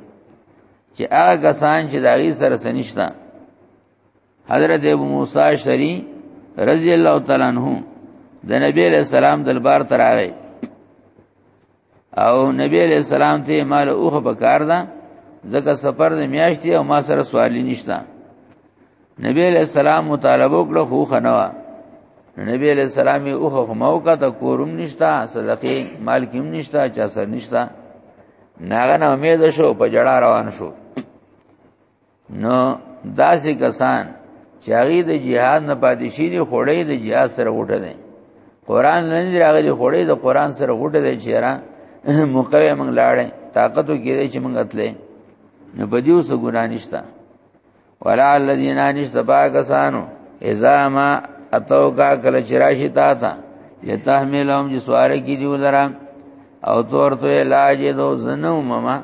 چې هغه کسان چې داغي سره سنشتہ حضرت ابو موسی اشعری رضی الله تعالی عنہ د نبی علیہ السلام دلبار تراغی او نبی علیہ السلام ته مال اوخه پکار ده ځکه سفر د میاشتې او ما سره سوالی نشتا نبی علیہ السلام مطالبه وکړه خو خنوا نبی علیہ السلام اوخه خماو کا ته کورم نشتا صدقه مال کیم نشتا چا سر نشتا ناغه نه امید شو په جړه روان شو نو داسې کسان چې هغه د جهاد نه پاتې شي دي خړې د جهاد سره وټه دي قران نه دی راغلي خړې د قران سره وټه دي چې را مقوي موږ لاړې طاقت کې دي چې موږ اتلې نو په دې اوس ګنا نشتا ولا الذين نشتا پاکستانو اذا ما اتو کا کل چراشی تا تا یتحملهم جسواره کی دیو لرا او تور تو علاج دو زنو مما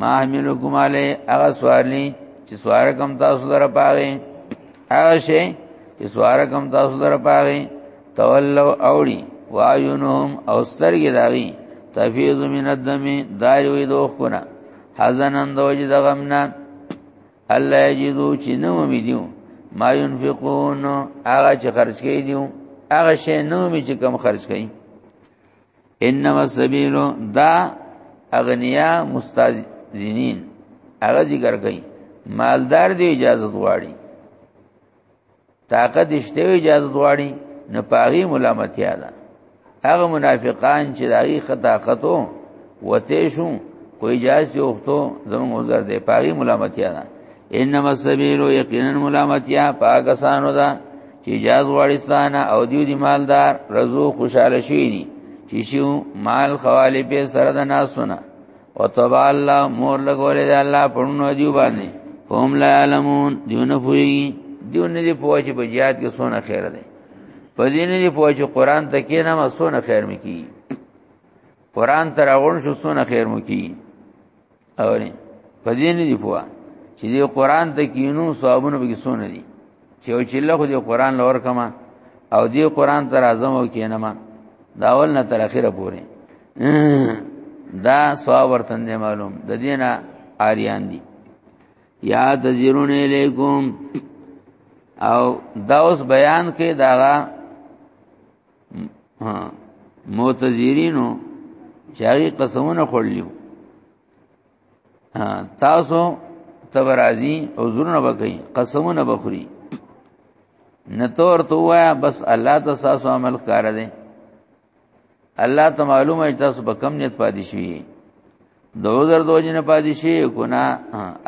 ما حملکم علی هغه سوارلی چې سوار کم تاسو لره پاره هغه شی چې سوار کم تاسو لره پاره تولوا اوړي وایونهم او سترګې داغي تفیض من الدم دایره وي دوخ کنا حزنن دوجه دغمنا الله یجدو چې نو می دیو ما ينفقون هغه چې خرج کوي دیو هغه شی نو می چې کم خرج کوي انما السبيل دا اغنیا مستاذینین هغه ذکر کوي مالدار دی اجازه غواړي طاقت شته اجازه غواړي نه پاغي ملامتیا ده هغه منافقان چې دایي خطاقتو وته شو کوئی جایز یو وختو زموږ عذر دی پاغي ملامتیا ده انما السبيل یقینا ملامتیا پاکستانو دا چې جاز وړستانه او دیو دی مالدار رزو خوشاله شي دي چې شو مال خوالی په سره د ناسونه او تبا الله مور لګولې د الله پړونو دیو باندې هم لا علمون دیو نه پوي دیو نه دی پوهه چې بجیات کې سونه خیر ده په دې نه دی پوهه چې قران ته کې نه ما سونه خیر مکی قران تر اون شو سونه خیر مکی اوري په دې نه دی پوهه چې دې قران ته کینو ثوابونه به کیسونه دي چې او چې الله خو دې قران لور کما او دې قران تر اعظم او کینما دا اول نه تر اخره پورې دا ثواب ورته معلوم د دینه آریان دي یا تذیرون الیکم او دا اوس بیان کې دا ها معتذرینو چاري قسمونه خړلیو تاسو تبرازی او زرنه بکئی قسمونه بخوری نتور تو وایا بس الله ته تاسو عمل کار دی الله ته معلومه تاسو په کم نیت پادې شوی د عذر د وجنه پاتې شي ګنا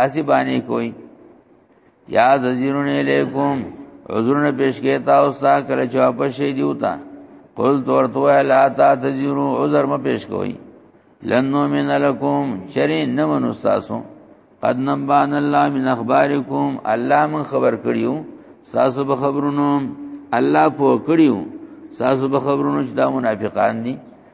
اسی باندې کوي یا ذذیرون الیکم عذرونه پیش کړه تاسو ته کله چې واپس شي دیو تا قل تورته لا تا ذذیرو عذر م پیش کوي لن نؤمن لكم چری نمن استاسو قد نبان الله من اخبارکم الله من خبر کړیو تاسو به خبرونو الله پو کړیو تاسو به خبرونو چې دا منافقان دي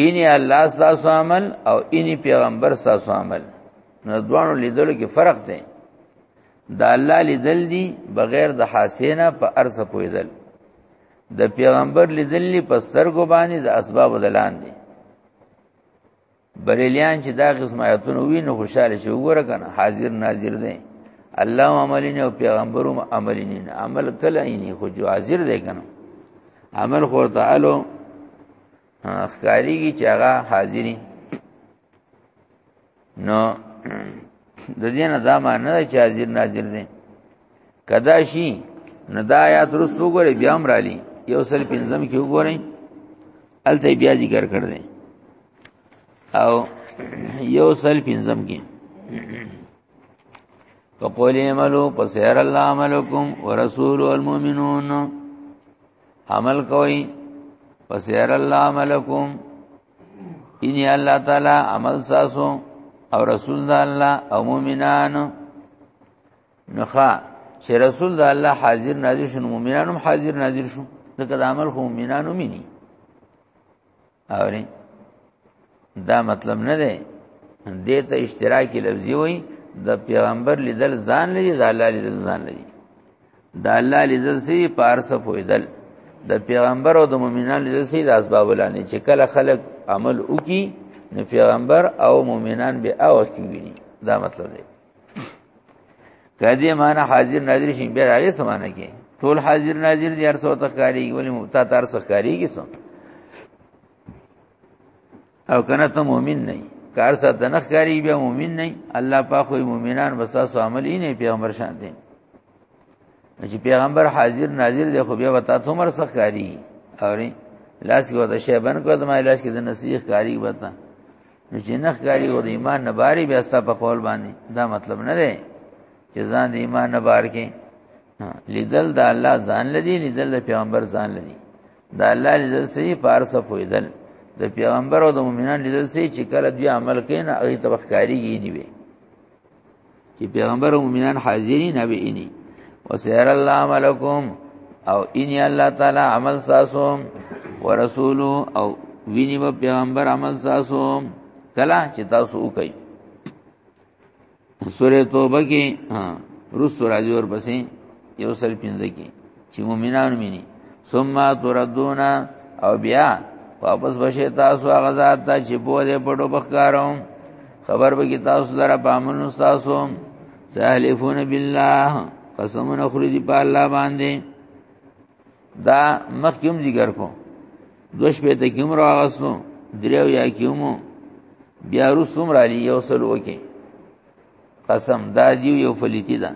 اینی الله تاسو عمل او اینی پیغمبر تاسو عمل نو دوانو لیدلو کې فرق دی د الله لیدل دي بغیر د حاسینه په ارس پویدل د پیغمبر لیدل دي په سترګو باندې د اسباب دلان دي بریلیان چې دا قسم آیاتونه وی نو خوشاله شي وګوره کنه حاضر ناظر دي الله عملین او پیغمبرو عملین عمل کله یې خو جو حاضر دی کنه عمل خو تعالی ښکاریږي چې هغه حاضری نو د دې نه دا معنی ده چې حاضر ناظر دي کدا شي نو دا آیات رسو ګوري بیا هم رالي یو سل پنځم کې وګورئ الته بیا ذکر کړ دې او یو سل پنځم کې فقول اعملوا فسير الله عملكم ورسول المؤمنون عمل کوئ پسیر الله عملکم انی الله تعالی عمل ساسو او رسول د الله او مؤمنان نخا چې رسول د الله حاضر ناظر شون مؤمنانو حاضر ناظر شون ځکه د عمل خو مؤمنانو مینی اوري دا مطلب نه دی دې ته اشتراکي لفظي وای د پیغمبر لیدل ځان لري د الله لیدل ځان لري د الله لیدل سي پارس پویدل د پیغمبر او د مؤمنانو لیدل سي د اسباب لاندې چې کله خلق عمل وکي نو پیغمبر او مؤمنان به اوخ کیږي دا مطلب دی کدی معنا حاضر ناظر شین بیا هغه سمانه کې ټول حاضر ناظر دي هر څو تخکاری ولی مبتا تر سخکاری کې سم او کنه ته مؤمن نه کار سره د نخکاری بیا مؤمن نه الله پاک خو مؤمنان وساسو عمل یې نه پیغمبر شان دي چې پیغمبر حاضر ناظر دی خو بیا وتا ته مر سخکاری اوري لاس کې وته شی بن کو زما علاج کې د نصیح کاری وتا نو چې نه ښکاری او د ایمان نه باری بیا ستا په قول باندې دا مطلب نه دی چې ځان د ایمان نه بار کې لیدل د الله ځان لدی لیدل د پیغمبر ځان لدی د الله لیدل سي پارسه پویدل د پیغمبر او د مؤمنان لیدل سي چې کله دوی عمل کین هغه توخکاری یې نیوي چې پیغمبر او مؤمنان حاضرین نبی انی وسیر الله عملکم او انی الله تعالی عمل ساسو ورسول او ویني په پیغمبر عمل ساسو کلا چې تاسو وکي سوره توبه کې ها رسو راځي ور پسې یو سل پنځه کې چې مؤمنان مینی ثم تردون او بیا واپس بشي تاسو هغه ذات ته چې په دې پټو بخکارو خبر به کی تاسو لره پامن تاسو سالفون بالله قسم نخری دی په الله باندې دا مخکوم ذکر کو دوش په ته کوم راغسو دریو یا کومو بیا رسوم را لې یو سل وکي قسم دا دیو یو فلیتی دا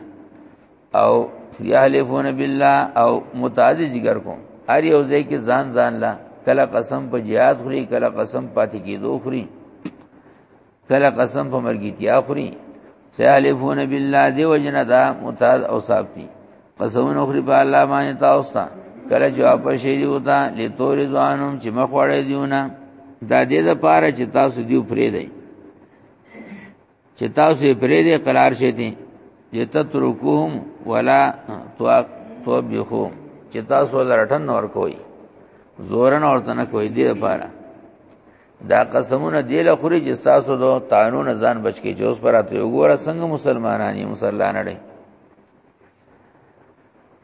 او یحلفون بالله او متعدد ذکر کو هر یو ځای کې ځان ځان لا کله قسم په jihad خوري کله قسم پاتې کېدو خوري کله قسم په مرګیتیا خوري سیالفون بالله دی وجنه دا متعد او صاحب دي قسمونه خوري په الله باندې تاسو ته کله جواب شي دی وتا لتور ځانم چې مخوړې دیونه دا دې د پاره چې تاسو دیو پرې دی چې تاسو یې پرې دې قرار شې دي چې تترکوهم ولا توبخوهم چې تاسو لرټن نور کوی زورن اورته نه کوی دې لپاره دا قسمونه دی له خوري چې تاسو دو قانون ځان بچ کې جوس پر اته وګوره څنګه مسلمانانی مسلمان اړي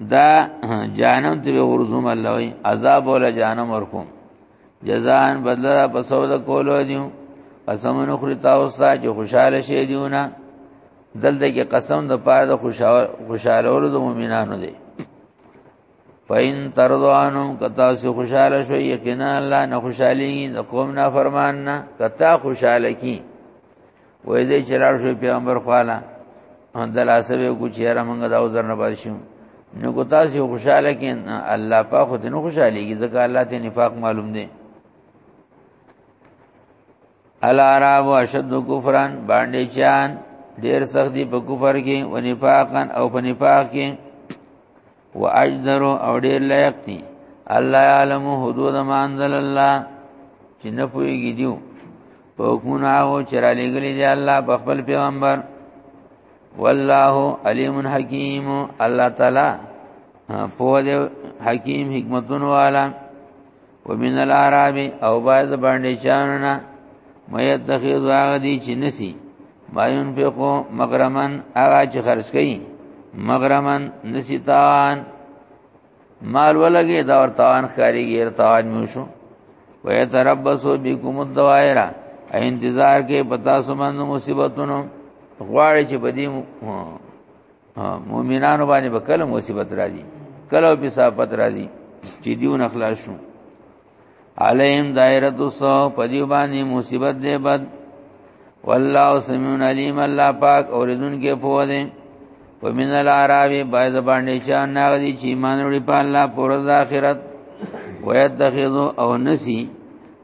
دا جانم ته ورزوم الله وي عذاب ولا جانم ورکوم جزان بدلا پسو د کولو دیو قسم نخری تاسو ته چې خوشاله شې دیونه دلته کې قسم د پاره د خوشاله ورو د مؤمنانو دی پاین ترضوانم کتا سو خوشاله شو یقینا الله نه خوشالي د قوم نه فرمان نه کتا خوشاله کی وې دې چې لاړ شو پیغمبر خواله د لاسه به کو چیرې موږ دا وزر نه بل شو نو کو تاسو خوشاله کین الله پاک خو دې نو خوشاليږي ځکه الله ته نفاق معلوم دی الاراب اشد کفران باندې چان ډیر سخت دی په کفر کې او نفاقن او په نفاق کې واجدر او ډیر لایق دي الله علم حدود ما انزل الله چې نه پويږي دیو په حکمونه هغه چې را لګلې دي الله په خپل پیغمبر والله علیم حکیم الله تعالی په دې حکیم حکمتون والا ومن العرب او باز باندې چاننا مې اتخذ واغدي چې نسی ما ينفقو مغرمن هغه چې خرج کړي مغرمن نسی تاوان مال ولګي دا ور تاوان خاري غیر تاوان مو شو وې تربسو بكم الدوائره انتظار کې پتا سمند مصیبتونو غواړي چې بدی مؤمنانو باندې به کله مصیبت راځي کله په صفات راځي چې دیونه خلاص شو علیم دایره السو په دی باندې مصیبت دی بد والله سميع عليم الله پاک اوریدونکو په وده ومن العرب باید باندې چې ناغدي چې ایمان وړي په الله پر د آخرت ويتخذو او نسی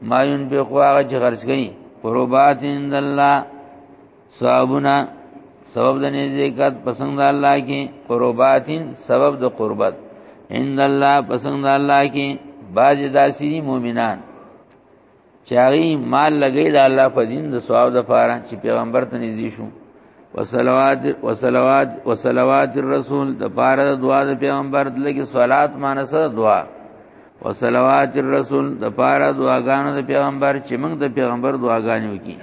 ما ينفقوا هغه چې خرج کړي قربات عند الله ثوابنا سبب د نزدېکت پسند د الله کې قرباتین سبب د قربت عند الله پسند د الله کې باج داسي مؤمنان چاغي مال لګي د الله په دین د ثواب د پاره چې پیغمبر ته نږدې شو وصلوات وصلوات وصلوات الرسول د پاره د دعا د پیغمبر د لګي صلات مانسه دعا او صلوات الرسول د پاره دعاګانو د پیغمبر چې موږ د پیغمبر دعاګانې وکي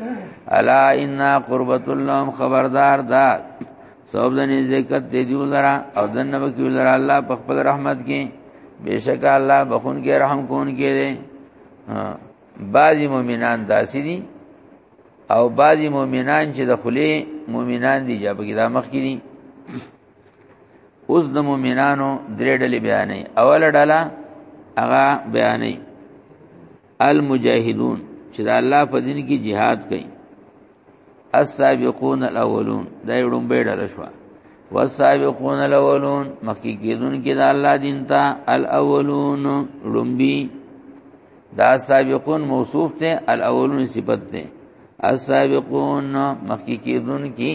الا ان قربت اللهم خبردار دا سبب د نزدېکت دی دیو لرا او د نبی کیو لرا الله په خپل رحمت کې بشک الله بخون کې رحم کون کې دی بعضی مؤمنان داسې دي او بعضی مؤمنان چې د خلی مؤمنان دي جبګی دا مخ کې دي اوس د مؤمنانو درې ډلې بیانې اوله ډله هغه بیانې المجاهدون چې د الله په دین کې jihad کوي السابقون الاولون دا یو ډومبه ډله شو والسابقون الاولون مخکې کېدون کې د الله دین ته الاولون ډومبي دا سابقون موصوف ته الاولون صفت ده السابقون مخکې کېدون کې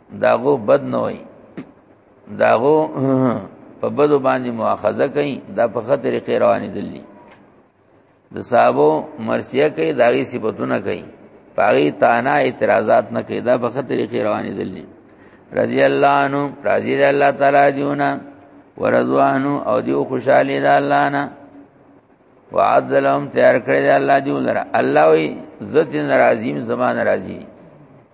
داغو بد نه وای داغو په بدو باندې مؤاخذه کوي دا په خطر طریقې روانې دي د صحابو مرسیه کوي داغي صفاتونه کوي پاغي تانا اعتراضات نه کوي دا په خطر طریقې روانې دي رضی الله عنه رضی الله تعالی دیونه ورضوانو او دیو خوشاله ده الله نه وعد لهم تیار کړی دی الله دی ولرا الله وی زت ناراضیم زمان راضی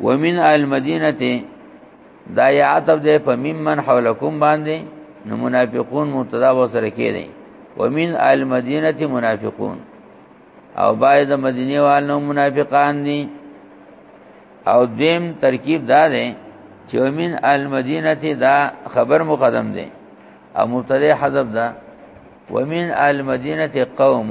ومن المدینه دا یا عتب ده په ممن حولکم باندې نو منافقون مبتدا و سره کېږي ومن المدینه منافقون او باید مدینه والو منافقان دي او دیم ترکیب دا ده چې ومن المدینه دا خبر مقدم ده او مبتدا حذف ده ومن المدینه قوم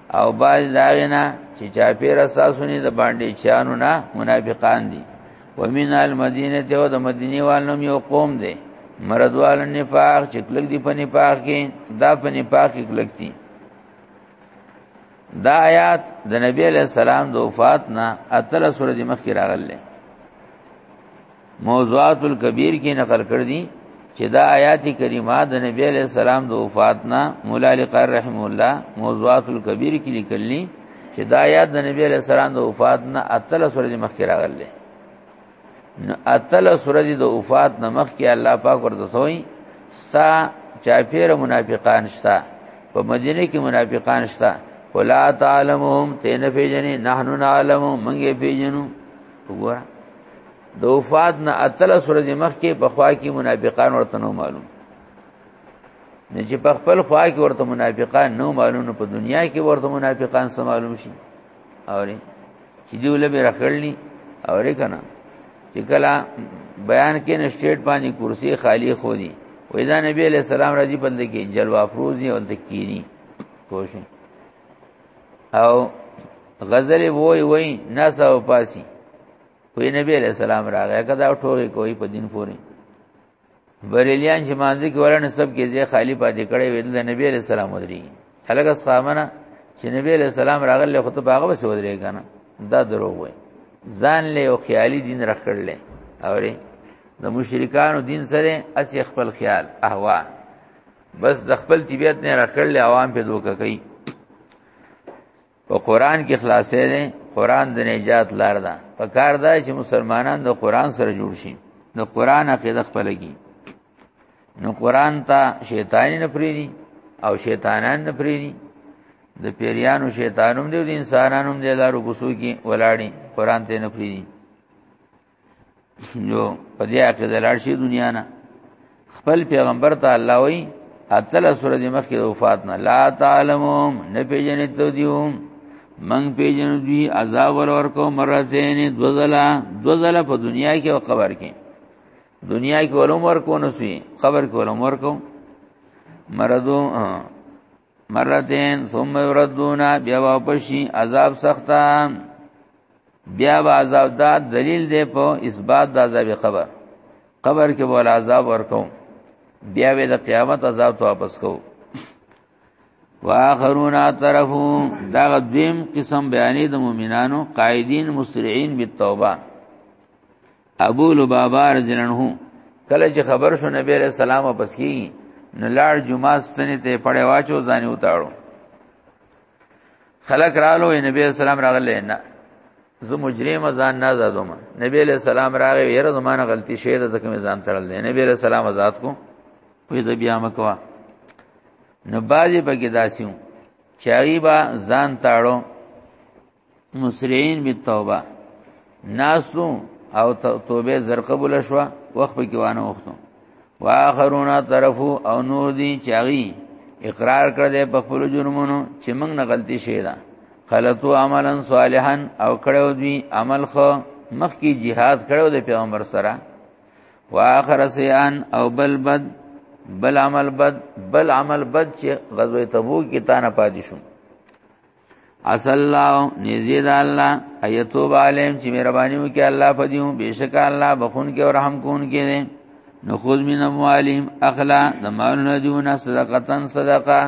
او باز داغینا چې چا پیر اساسونه د باندې چانو نه منافقان دي ومن المدینه ته او د مدینه والو یو قوم دی مرض وال نفاق چې کلک دی په نفاق کې دا په نفاق کې کلک دي دا آیات د نبی علیہ السلام د وفات نه اتل سورې مخ کې راغله موضوعات الکبیر کې نقل کړ دي چې دا آیات کریمه د نبی علیہ السلام د وفات نه مولا علی قاری رحم الله موضوعات الکبیر کې لیکلي چې دا آیات د نبی علیہ السلام د وفات نه اتل سورې د مخکې راغلي نو اتل سورې د وفات نه مخکې الله پاک ورته سوې ستا چاپیر منافقان شتا په مدینه کې منافقان شتا ولا تعلمهم تین پیجنې نحنو نعلمو منګه پیجنو وګوره د وفات نه اتلس ورځې مخکې په خوا کې منافقان ورته نو معلوم نه چې په خپل خوا کې ورته منافقان نو معلوم په دنیا کې ورته منافقان سم معلوم شي اوري چې دی ولې راخړلني اوري کنه چې کله بیان کې نه سټیټ باندې کرسي خالی خو دي وېدا نبی علیہ السلام راځي بندګي جلوه افروزي او دکینی کوشش او غزل وای وای ناسا او پاسی وی نبی علیہ السلام راغی کدا ټوګه کوي په دین پوری بریلیان چې مانځي کې ورنه سب کې ځای خالی پاتې کړي ویل د نبی علیہ السلام ودري هلګه سامنا چې نبی علیہ السلام راغله خو ته باغ بس ودري کنه دا دروغ وای ځان له او خیالي دین راخړل اوري د مشرکانو دین سره اسی خپل خیال احوا بس د خپل طبیعت نه راکړل عوام په دوکه کوي په قران کې خلاصې ده قران د نجات لار ده په کار ده چې مسلمانان د قران سره جوړ شي د قران عقیده خپلګي نو قران ته شیطان نه پریدي او شیطانان نه پریدي د پیریانو شیطانوم دی د انسانانوم دی لارو کوسو کې ولاړی قران ته نه پریدي نو په دې کې د لاړ شي دنیا نه خپل پیغمبر ته الله وایي اتل سره د مخ کې وفات نه لا تعلمون نه پیژنې ته دیو من پیژنې دی عذاب ور ورکو مرتين دوزلا دوزلا په دنیا کې او قبر کې دنیا کې ولوم ورکو نو سي قبر کې ولوم ورکو مرضو مرتين ثم يردون بیا واپسی عذاب سختا بیا عذاب دا دلیل دی په اثبات د عذاب قبر قبر کې بول عذاب ورکو بیا به د قیامت عذاب ته واپس کو واخرون اعترفو دا دویم قسم بیانې د مؤمنانو قائدین مسرعين بالتوبه ابو لبابا رضی الله عنه کله چې خبر شو نبی علیہ السلام واپس کی نو لاړ جمعه ستنې ته پړې واچو ځان وتاړو خلق رالو نبی علیہ السلام راغله نه زه مجرم ځان نه زادوم نبی علیہ السلام راغی یره زمانه غلطی شی ده ځکه مې ځان تړل نه نبی علیہ السلام آزاد کو وې زه بیا مکوا نو باجی پکې داسیو چاغي با ځان تاړو مسرعين بالتوبه ناسو او توبه زر قبول شو وخت په کې وانه وختو واخرون طرفو او نور دي چاغي اقرار کړ دې په خپل جرمونو چې موږ نه غلطي شې ده خلطو عملا صالحا او کړو دوی عمل خو مخ کی jihad کړو د پیغمبر سره واخر سیان او بل بد بل عمل بد بل عمل بد چې غزوه تبوک کې تانه پاتې شو اس الله نزيد الله ايتوب عليهم چې مهرباني وکي الله پديو بشک الله بخون کې او رحم کون کې دي نخوذ من اموالهم اخلا د مالونه دیونه صدقتن صدقه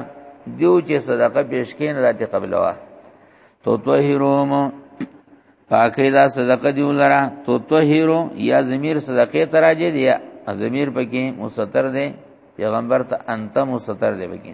دیو چې صدقه پیش کین راته قبلوا تو طهروم پاکه دا صدقه دیو لرا تو طهرو یا ضمیر صدقه تراجه دی ضمیر پکې مستتر دی پیغمبر ته انت مستتر دی پکې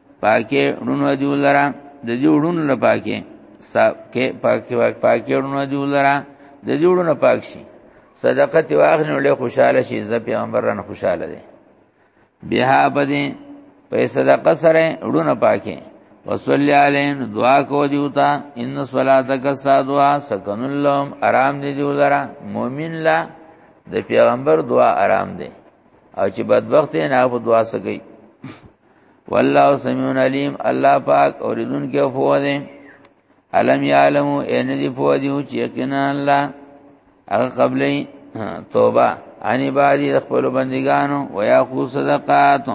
پاکه ړونو دی ولرا د دې ړونو نه پاکه کې پاکه پاکه ړونو دی ولرا د دې ړونو پاک شي صدقه تی واخنه له خوشاله شي ز پیغمبر رن خوشاله دي بها بده په صدقه سره ړونو پاکه وصلی علیهم دعا کو دیوتا ان صلاتک سادوا سکن اللهم آرام دی دی ولرا مؤمن لا د پیغمبر دعا آرام دی او چې بدبخت نه په دعا سکی والله سميع عليم الله پاک اوریدونکو فو دې علم يعلمو ان دې فو دې چې یقینا الله هغه قبلې توبه ان بعد خپل بندګانو ويا خو صدقات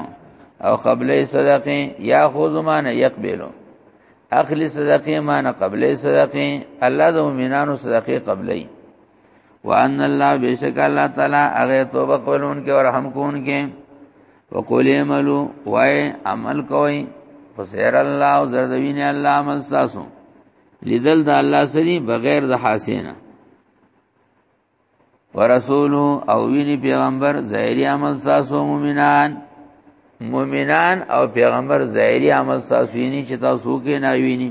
او قبلې صدقې یا خو زمانه يقبلو اخلي صدقې معنی قبلې صدقې الله د مؤمنانو صدقې قبلې وان الله بشک الله تعالی هغه توبه قبلون کې او رحم کون کې وقول اعملو وای عمل کوي فسير الله او زردوین الله عمل تاسو لیدل د الله سری بغیر د حاسینا ورسول او ویني پیغمبر ظاهری عمل تاسو مؤمنان مؤمنان او پیغمبر ظاهری عمل تاسو ویني چې تاسو کې نه ویني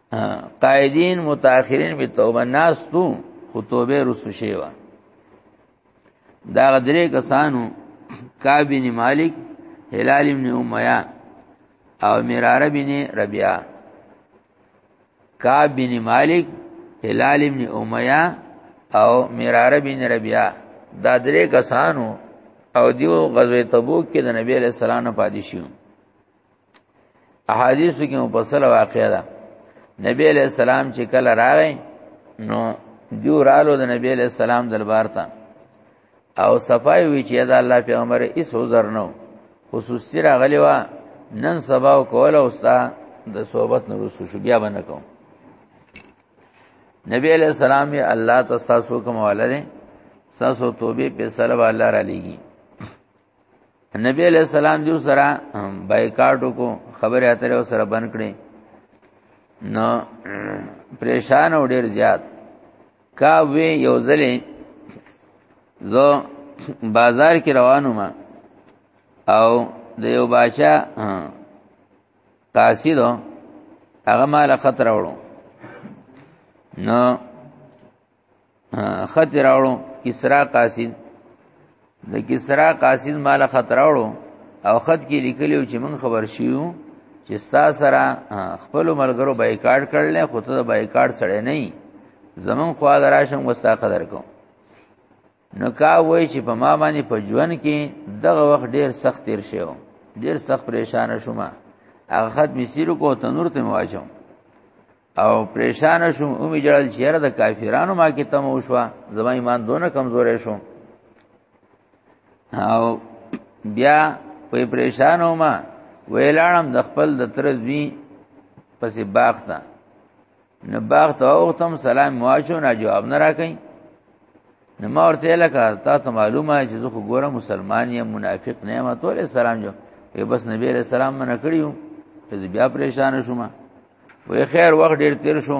قائدین متأخرین به توبه ناس تو خو توبه رسو شی وا دا غدرې کسانو کعب بن مالک هلال بن امیہ او مراره بن ربیعه کعب بن مالک هلال بن امیہ او مراره بن ربیعه دا درې کسانو او دیو غزوه تبوک کې د نبی علیہ السلام پادشیو احادیث کې مفصله واقعا ده نبی علیہ السلام چې کله راغی نو دیو رالو د نبی علیہ السلام دربار ته او صفای وی چې دا الله پیغمبر ایس حضور نو خصوصي راغلی و نن سبا کوله اوستا د صحبت نو رسو شو بیا باندې کوم نبی علیہ السلام یې الله تاسو کوم ولله تاسو توبه په سلام الله را لېږي نبی علیہ السلام جو سره بایکاټ کو خبره اتره سره بن کړي نو پریشان او ډیر زیات کا وی یو ځلې زو بازار کې روانو ما او د یو بادشاہ قاصدو هغه مال خطر وړو نو خط راوړو کسرا قاصد د کسرا قاصد مال خط راوړو او خط کې لیکلیو چې من خبر شیو چې ستا سره خپل ملګرو بایکاټ کړل خو ته د بایکاټ سره نه یې زمون خوا دراشم وستا قدر کو نو کا وای چې په ما باندې په ژوند کې دغه وخت ډیر سخت تیر شو ډیر سخت پریشان شوم هغه خط مسیر کو تنور ته مواجهم او پریشان شوم او می جړل چیرې د کافرانو ما کې تم وشوا زما ایمان دونه کمزورې شو او بیا په پریشانو ما ویلانم د خپل د تر زوی پسې باغ ته نو باغ ته وختم سلام مواشو نه جواب نه راکې نو ما ورته لکه تا ته معلومه چې زه خو ګوره مسلمان یم منافق نه یم ټول سلام جو ای بس نبی رسول الله من کړیو چې بیا پریشان شوم وې خیر وخت ډیر تیر شو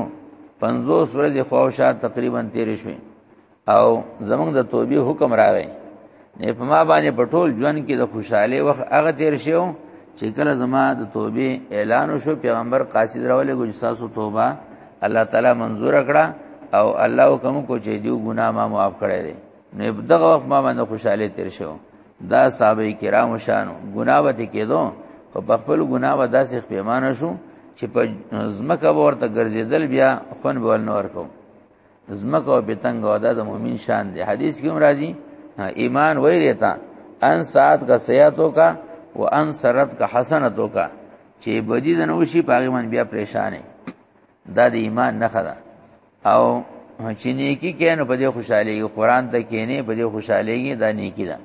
50 ورځې خوښه تقریبا تیر شوې او زمونږ د توبې حکم راغی نه په ما باندې په ټول ژوند کې د خوشاله وخت هغه تیر شو چې کله زما د توبې اعلان وشو پیغمبر قاصد راولې ګوج تاسو توبه الله تعالی منظور کړه او الله حکم کو چې دیو ګناه ما معاف کړی دی نه دغه وخت ما باندې خوشاله تیر شو دا صحابه کرام شانو ګناه وته کېدو خو په خپل ګناه ودا سي پیمانه شو چې په زمکه ورته ګرځیدل بیا خون بول نور کو زمکه او بتنګ ودا د مؤمن شان دی حدیث کې راځي ایمان وای رتا ان سات کا سیاتو کا و ان سرت کا حسنتو کا چې بدی د نوشي پاګمان بیا پریشانې دا د ایمان نه خدا او چې نیکی کین په دې خوشاله قرآن ته کینې په دې خوشاله دا نیکی ده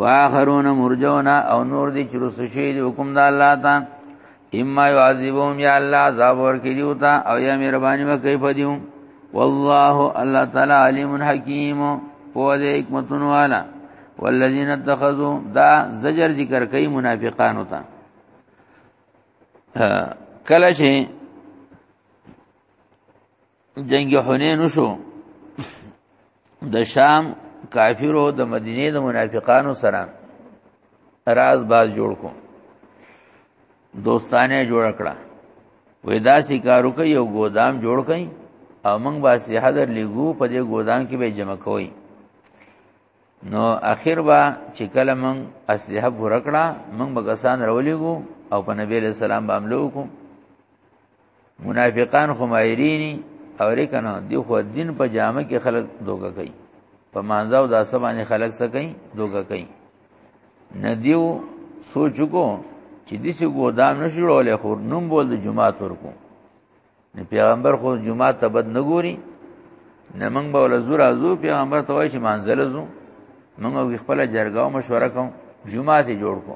واخرون مرجونا او نور دي چې رسو شي د حکم د الله تا اما يعذبهم يا الله عذاب ورکړي دیو تا او یا مهرباني وکړي په دیو والله الله تعالی علیم حکیم په دې حکمتونو والا والذین اتخذوا دا زجر ذکر کوي منافقانو ته کله چې جنگ حنین شو د شام کافرو د مدینه د منافقانو سره راز باز جوړ کو دوستانه جوړ کړه وې دا سکارو کوي یو ګودام جوړ کړي او موږ به سیاحت لګو په دې ګودام کې به جمع کوي نو اخر با چې کله مونږ اسلحه پوره کړه مونږ به کسان راولېګو او په نبی له سلام به عملو کو منافقان خمایرینی او ریکنه دی خو دین په جامه کې خلک دوګه کوي په مانځاو د اسمانه خلک څه کوي دوګه کوي ندیو سوچ کو چې دسی ګودام نشړولې خور نوم بول د جمعه تور کو نه پیغمبر خو جمعه ته بد نه ګوري نه موږ به ول زور ازو پیغمبر ته وای چې منزل زو موږ او خپل جرګه او مشوره کوم جمعه ته جوړ کو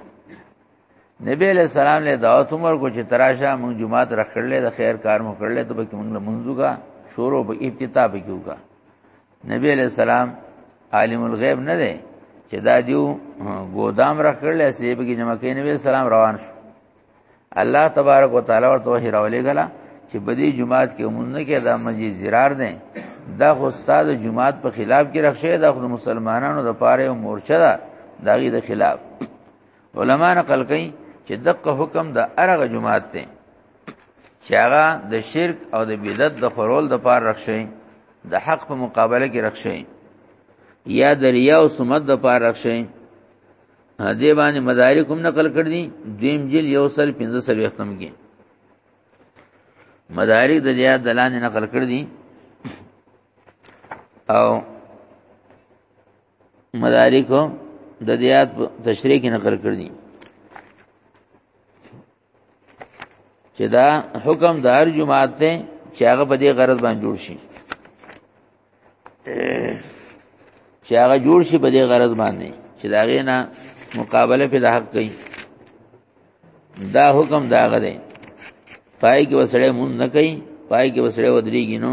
نبی علیہ السلام له دعوت عمر کو چې تراشه موږ جمعه ته رخړلې د خیر کار مو کړلې ته به موږ منځوګه شروع په ابتدا به کیوګه نبی علیہ السلام عالم الغیب نه دی چې دا دیو ګودام رخړلې سیب کې جمعه کې نبی السلام روان شو الله تبارک وتعالى ورته وحی راولې غلا چې بدی جماعت کې مونږ نه کې دا مسجد زرار دي دا خو استاد جماعت په خلاف کې رخصه دا خو مسلمانانو د پاره او مورچه ده داغي د خلاف علما نقل کوي چې دغه حکم د ارغه جماعت ته چې هغه د شرک او د بدعت د خورول د پاره رخصه د حق په مقابله کې رخصه یا د ریا او سمت د پاره رخصه دې باندې مدارک هم نقل کړ دي دیم جل یو سل 15 سوي ختم کې مدارک د دې دلانه نقل کړ دي او مدارک د دې تشریح کې نقل کړ دي چې دا حکم د هر جماعت ته چې هغه په دې غرض باندې جوړ شي چې هغه جوړ شي په دې غرض باندې چې دا غینا مقابله په حق کوي دا حکم دا غره پای کې وسړې مون نه کوي پای کې وسړې ودرېږي نو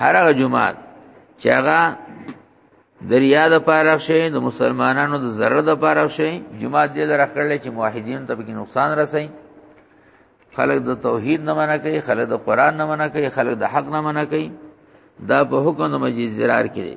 هر هغه جمعات چې هغه دریا د پاره شي د مسلمانانو د ضرر د پاره شي جمعه دې لره کړل چې موحدین ته به نقصان رسي خلک د توحید نه منع کوي خلک د قران نه منع کوي خلک د حق نه منع کوي دا په حکم د مجید زرار کې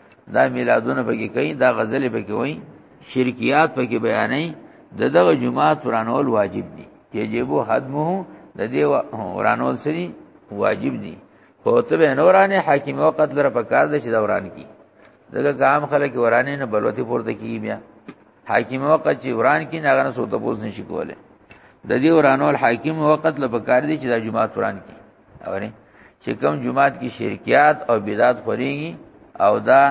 دا میلادونه پکې کوي دا غزل پکې وایي شرکیات پکې بیانې د دغه جمعات ورانول واجب دي یجبو حدمه د دې ورانول سری واجب دي هوته به نورانه حاکم وقت لره پکار د چې دوران کی دغه کام خلک ورانه نه بلوتی پورته کی بیا حاکم وقت چې وران کی نه غنه سوته پوز نشي کوله د دې ورانول حاکم وقت لپاره کار دي چې د جمعات وران کی اوري چې کوم جماعت کې شرکیات او بدعت خوريږي او دا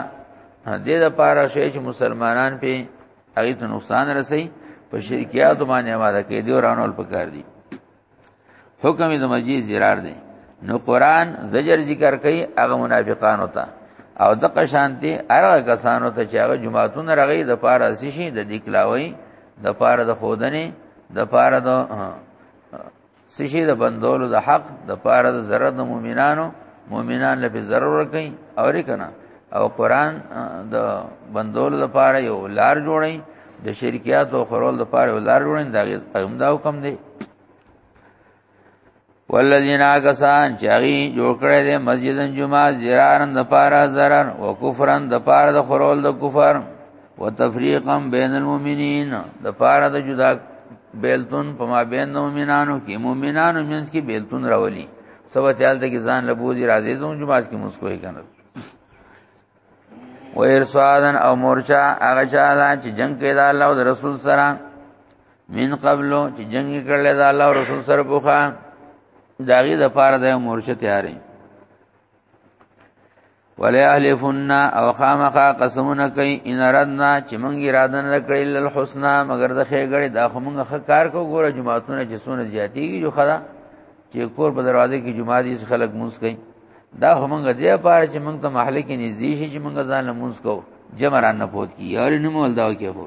دې د پاره شي چې مسلمانان په هغه ته نقصان رسي په شرکیات باندې آماده کې دی ورانول پکار دي حکم د مجید زرار دی نو قران زجر ذکر کوي هغه منافقان ہوتا او د قشانتی هغه کسانو ته چې هغه جماعتونه رغي د پاره شي د دکلاوي د پاره د خودنې د پاره د سشي د بندولو د حق د پاره د ضرر د مؤمنانو مؤمنان له به ضرر ورکي او ریکنه او قران د بندولو د پاره یو لار جوړي د شرکیات او خرول د پاره یو لار جوړي دا هم دا حکم دی والذین آکسان چاغي جوړ کړي د مسجدن جمعه زیرارن د پاره زرن او کفرن د پاره د خرول د کفر وتفریقا بین المؤمنین د پاره د جدا بیلتون په ما بین مومنانو کې مومنانو منځ کې بیلتون راولي سبا تیال ته کې ځان لبوزي راځي زموږ جماعت کې مسکوې کنه و ارسوادن او مورچا هغه چاله چې جنگ کې د الله او د رسول سره من قبلو چې جنگ کړل د الله او رسول سره بوخا داغي د پاره د مورچه تیارې ولا اهلفن او خامخا قسمونه کوي ان ردنا چې مونږ اراده نه کړې ل الحسنا مگر د خېګړې دا خو مونږ ښه کار کو ګوره جمعهتونه چې سونه زیاتېږي جو خدا چې کور په دروازه کې جمعه دي خلک مونږ کوي دا خو مونږ دې پاره چې مونږ ته محل کې نږدې شي چې مونږ ځان له مونږ کو جمع را نه پوت کی یار نه مول دا کې هو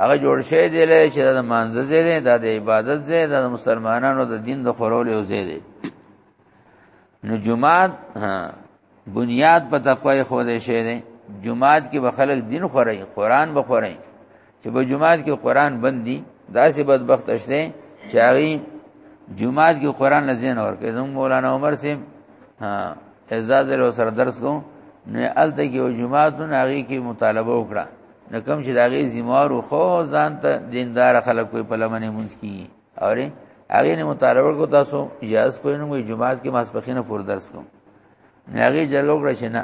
هغه جوړ شوی دی چې د مانځه ځای دی د عبادت ځای د مسلمانانو د دین د خورولو یو ځای دی نو جمعات بنیاد په تقوی خو دې شی دی جمعات کې به خلک دین خوري قران به خوري چې په جمعات کې قران بندي داسې بدبخت شته چې هغه جمعات کې قران نه زین اور کې زموږ مولانا عمر سیم ها اعزاز له سره درس کو نو الته کې جمعات نه هغه کې مطالبه وکړه نه کوم چې داغه زموار خو ځان ته دیندار خلک کوئی په لمنې مونږ کی اورې هغه نه مطالبه کو تاسو اجازه کوی نو جمعات کې ماسپخینه پور درس کوم نه هغه جلو کړ شي نه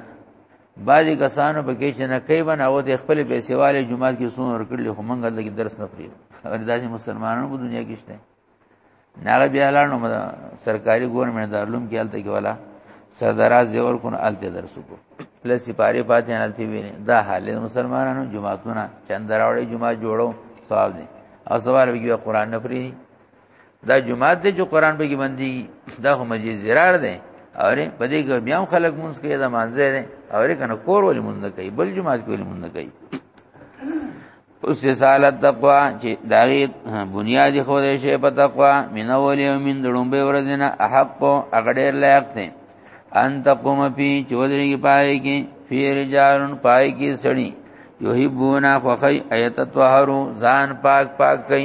بعضی کسانو په کې چې نه کوي بنا او د خپل پیسې والے جمعات کې سون ورکړل خو مونږ دلته درس نه پری خبر داسې مسلمانانو په دنیا کې شته ناغه بیا لاړو مده سرکاري ګورنمنت دارلوم کې الته کې والا سردارا زیور کون الته درس کو لس سپاره پاتې نه الته ویني دا حال مسلمانانو جمعهتونه چند راوړې جمعه جوړو ثواب دي او سوال ویږي قرآن نه پری دا جمعه دې چې قرآن به کې باندې دا خو مجید زرار ده اوره په دې کې بیا خلک مونږ کې دا مانځه ده اوره کنه کور ولې مونږ کوي بل جمعه کې ولې مونږ کوي اوس رسالت تقوا چې داغي بنیادی خو دې شی په تقوا من اول یوم من دړمبه ورځنه حق اغډیر لایق دی ان تقوم پی چودري کی پای کی فی رجالن پای کی سړی یحبونا خوخی ایت طهرو ځان پاک پاک کئ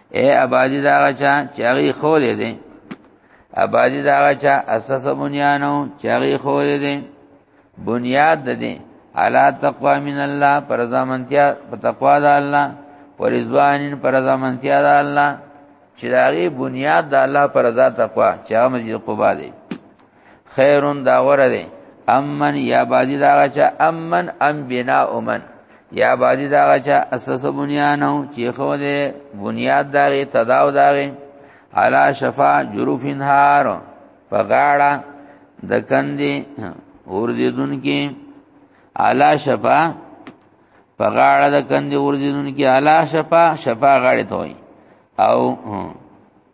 اے آبادی دا غچا چاغي خولې دي آبادی دا غچا اساس بنیانو چاغي خولې دي بنیاد ده دي علا تقوا من الله پر ځامنتیا په تقوا ده الله پر رضوانین پر ځامنتیا ده الله چې داغي بنیاد د الله پر ذات تقوا چې هغه مسجد قباء دی خیرون دا غره دی امن یا بادی دا غچا امن ام بنا امن یا بادی دا غچا اساس بنیانو چې خو دې بنیاد داغه تداو داغه علا شفا جروف انهار په غاړه د کندې اور دې دن کې علا شفا په غاړه د کندې اور دې دن کې علا شفا شفا غاړه ته وي او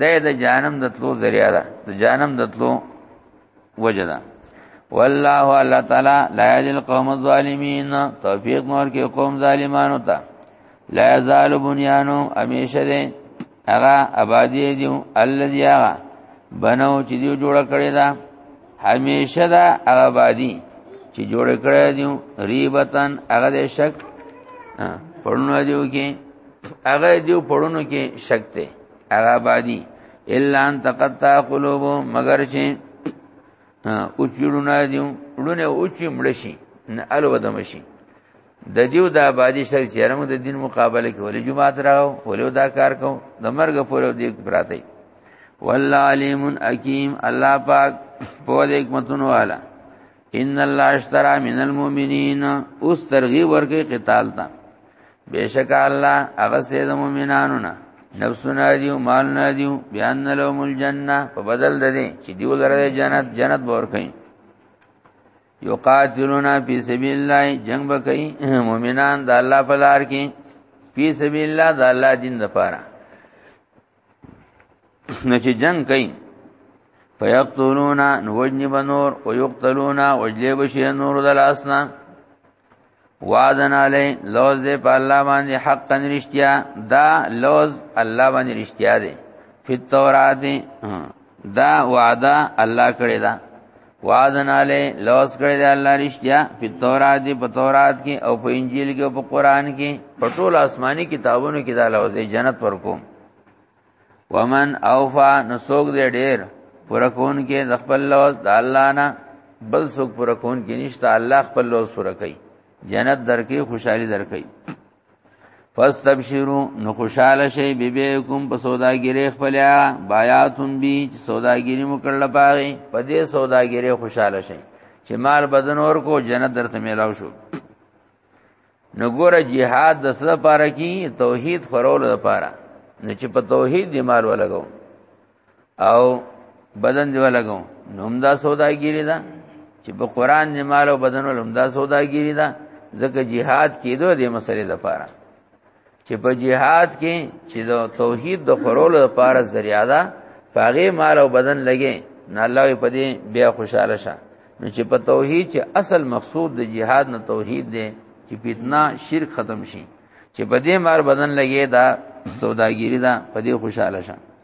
دا د جانم د تلو ذریعہ ده د جانم د تلو وجه ده والله الله تعالی لا یذ القوم الظالمین توفیق نور کې قوم ظالمانو ته لا یزال بنیانو همیشه ده هغه آبادی دیو الذی هغه بنو چې دیو جوړ کړی دا همیشه دا هغه آبادی چې جوړ کړی دیو ریبتن هغه د شک پړونو دیو کې هغه دیو پړونو کې شک ته هغه باندې الا ان تقطع قلوبهم مگر چې او چړونه دیو ړونه او چې مړشي نه الو دمشي د دیو د آبادی شک چیرم د دین مقابله کې ولې جمعات راو ولې دا کار کو د مرګ پورې دې براته والله علیم حکیم الله پاک په دې حکمتونو والا ان الله اشترى من المؤمنين اوس ترغیب ورکې قتال ته بشک الله هغه سید مؤمنانو نه نفسنا دیو مالنا دیو بیان لهم الجنه په بدل ده دي چې دیو لره جنت جنت بور کئ یقاتلون فی سبیل الله جنگ بکئ مؤمنان د الله په لار کې فی سبیل الله د الله دین لپاره نه چې جنگ کوي فیقتلون نوجنی بنور او یقتلون وجلی بشی نور دلاسنا وعدن علی لوز دې په الله باندې حقا رښتیا دا لوز الله باندې رښتیا دی په تورات دا وعده الله کړی دا وعدن علی لوس کړی دی الله رښتیا په تورات دی په تورات کې او په انجیل کې او په قران کې په ټول آسماني کتابونو کې دا لوز دی جنت پر کوم ومن اوفا نسوک دی ډیر پر کون کې د خپل لوز د الله نه بل څوک پر کون کې نشته الله خپل لوز پر کوي جنت درکې خوشحالي درکې فاستبشروا نو خوشاله شي بيبيکم په سوداګری خپلیا بایاتم بی چې سوداګری مو کړل پاره په دې سوداګری خوشاله شي چې مال بدن اور کو جنت درته میلاو شو نو ګوره jihad د سره پاره کی توحید خورول لپاره نو چې په توحید دی مال ولګو او بدن دی ولګو نو هم دا سوداګیری ده چې په قران نه مال او بدن ول هم دا سوداګیری ده ځکه jihad کېدو دې مسلې د پاره چې په jihad کې چې د توحید د خورولو لپاره ذریعہ ده پاغه مال او بدن لګي نه الله په دې بیا خوشاله شه نو چې په توحید چې اصل مقصود د jihad نه توحید دی چې پیتنا شرک ختم شي چې په دې مار بدن لګي دا سوداګیری دا په دې خوشاله شه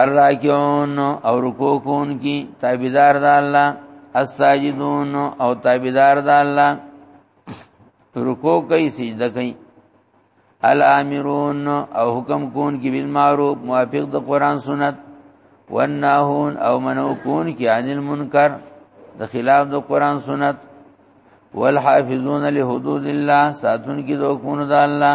الراکعون او رکوع کون کی تابعدار د الله الساجدون او تابعدار د الله رکوع کوي سجده کوي الامرون او حکم کون کی بالمعروف موافق د قران سنت والناهون او منو کون کی عن المنکر د خلاف د قران سنت والحافظون لحدود الله ساتون کی د حکمونو د الله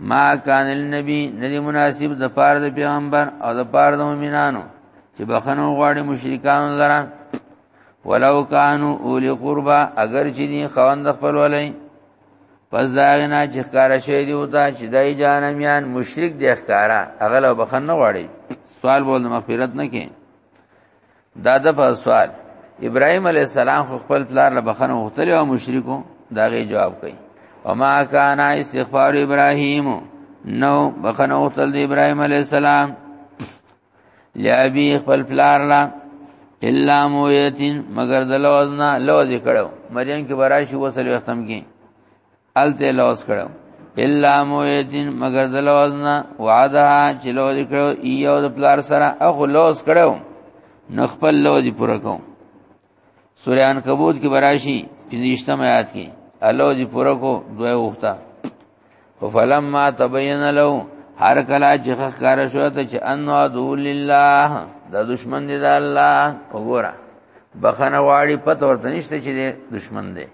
ما کان النبی ندی مناسب د پاره د پیغمبر او د پاره د مؤمنانو چې بخنو غواړي مشرکان لره ولو کانوا اولی قربا اگر چې دي خوند خپل ولای پس دا نه چې ښکارا شي دی وتا چې دای جانمیان مشرک دی ښکارا اغل بخنه غواړي سوال بول مغفرت نه کې دا د په سوال ابراهيم عليه السلام خو خپل پلار له بخنه وختلی او مشرکو دا غي جواب کوي وما كان استغفار ابراهيم نو بخنه وختل د ابراهيم عليه السلام لابي خپل پلار لا الا مويتين مگر د لوزنا لوز کړو مریم کې براشي وصل وختم کې الته لوز کړو الا مویدین مگر د لوزنا وعده چې لوز کړو ایو د پلار سره اخو لوز کړو نو خپل لوز پوره کوم سورہ عنکبوت کې براشي پنځشتم آیات کې الله دې پوره کو دوه وخته فلما تبين له هر کله چې خکار شو ته چې ان ادو لله د دشمن دی د الله وګوره بخنه واړی پته ورته نشته چې دشمن دی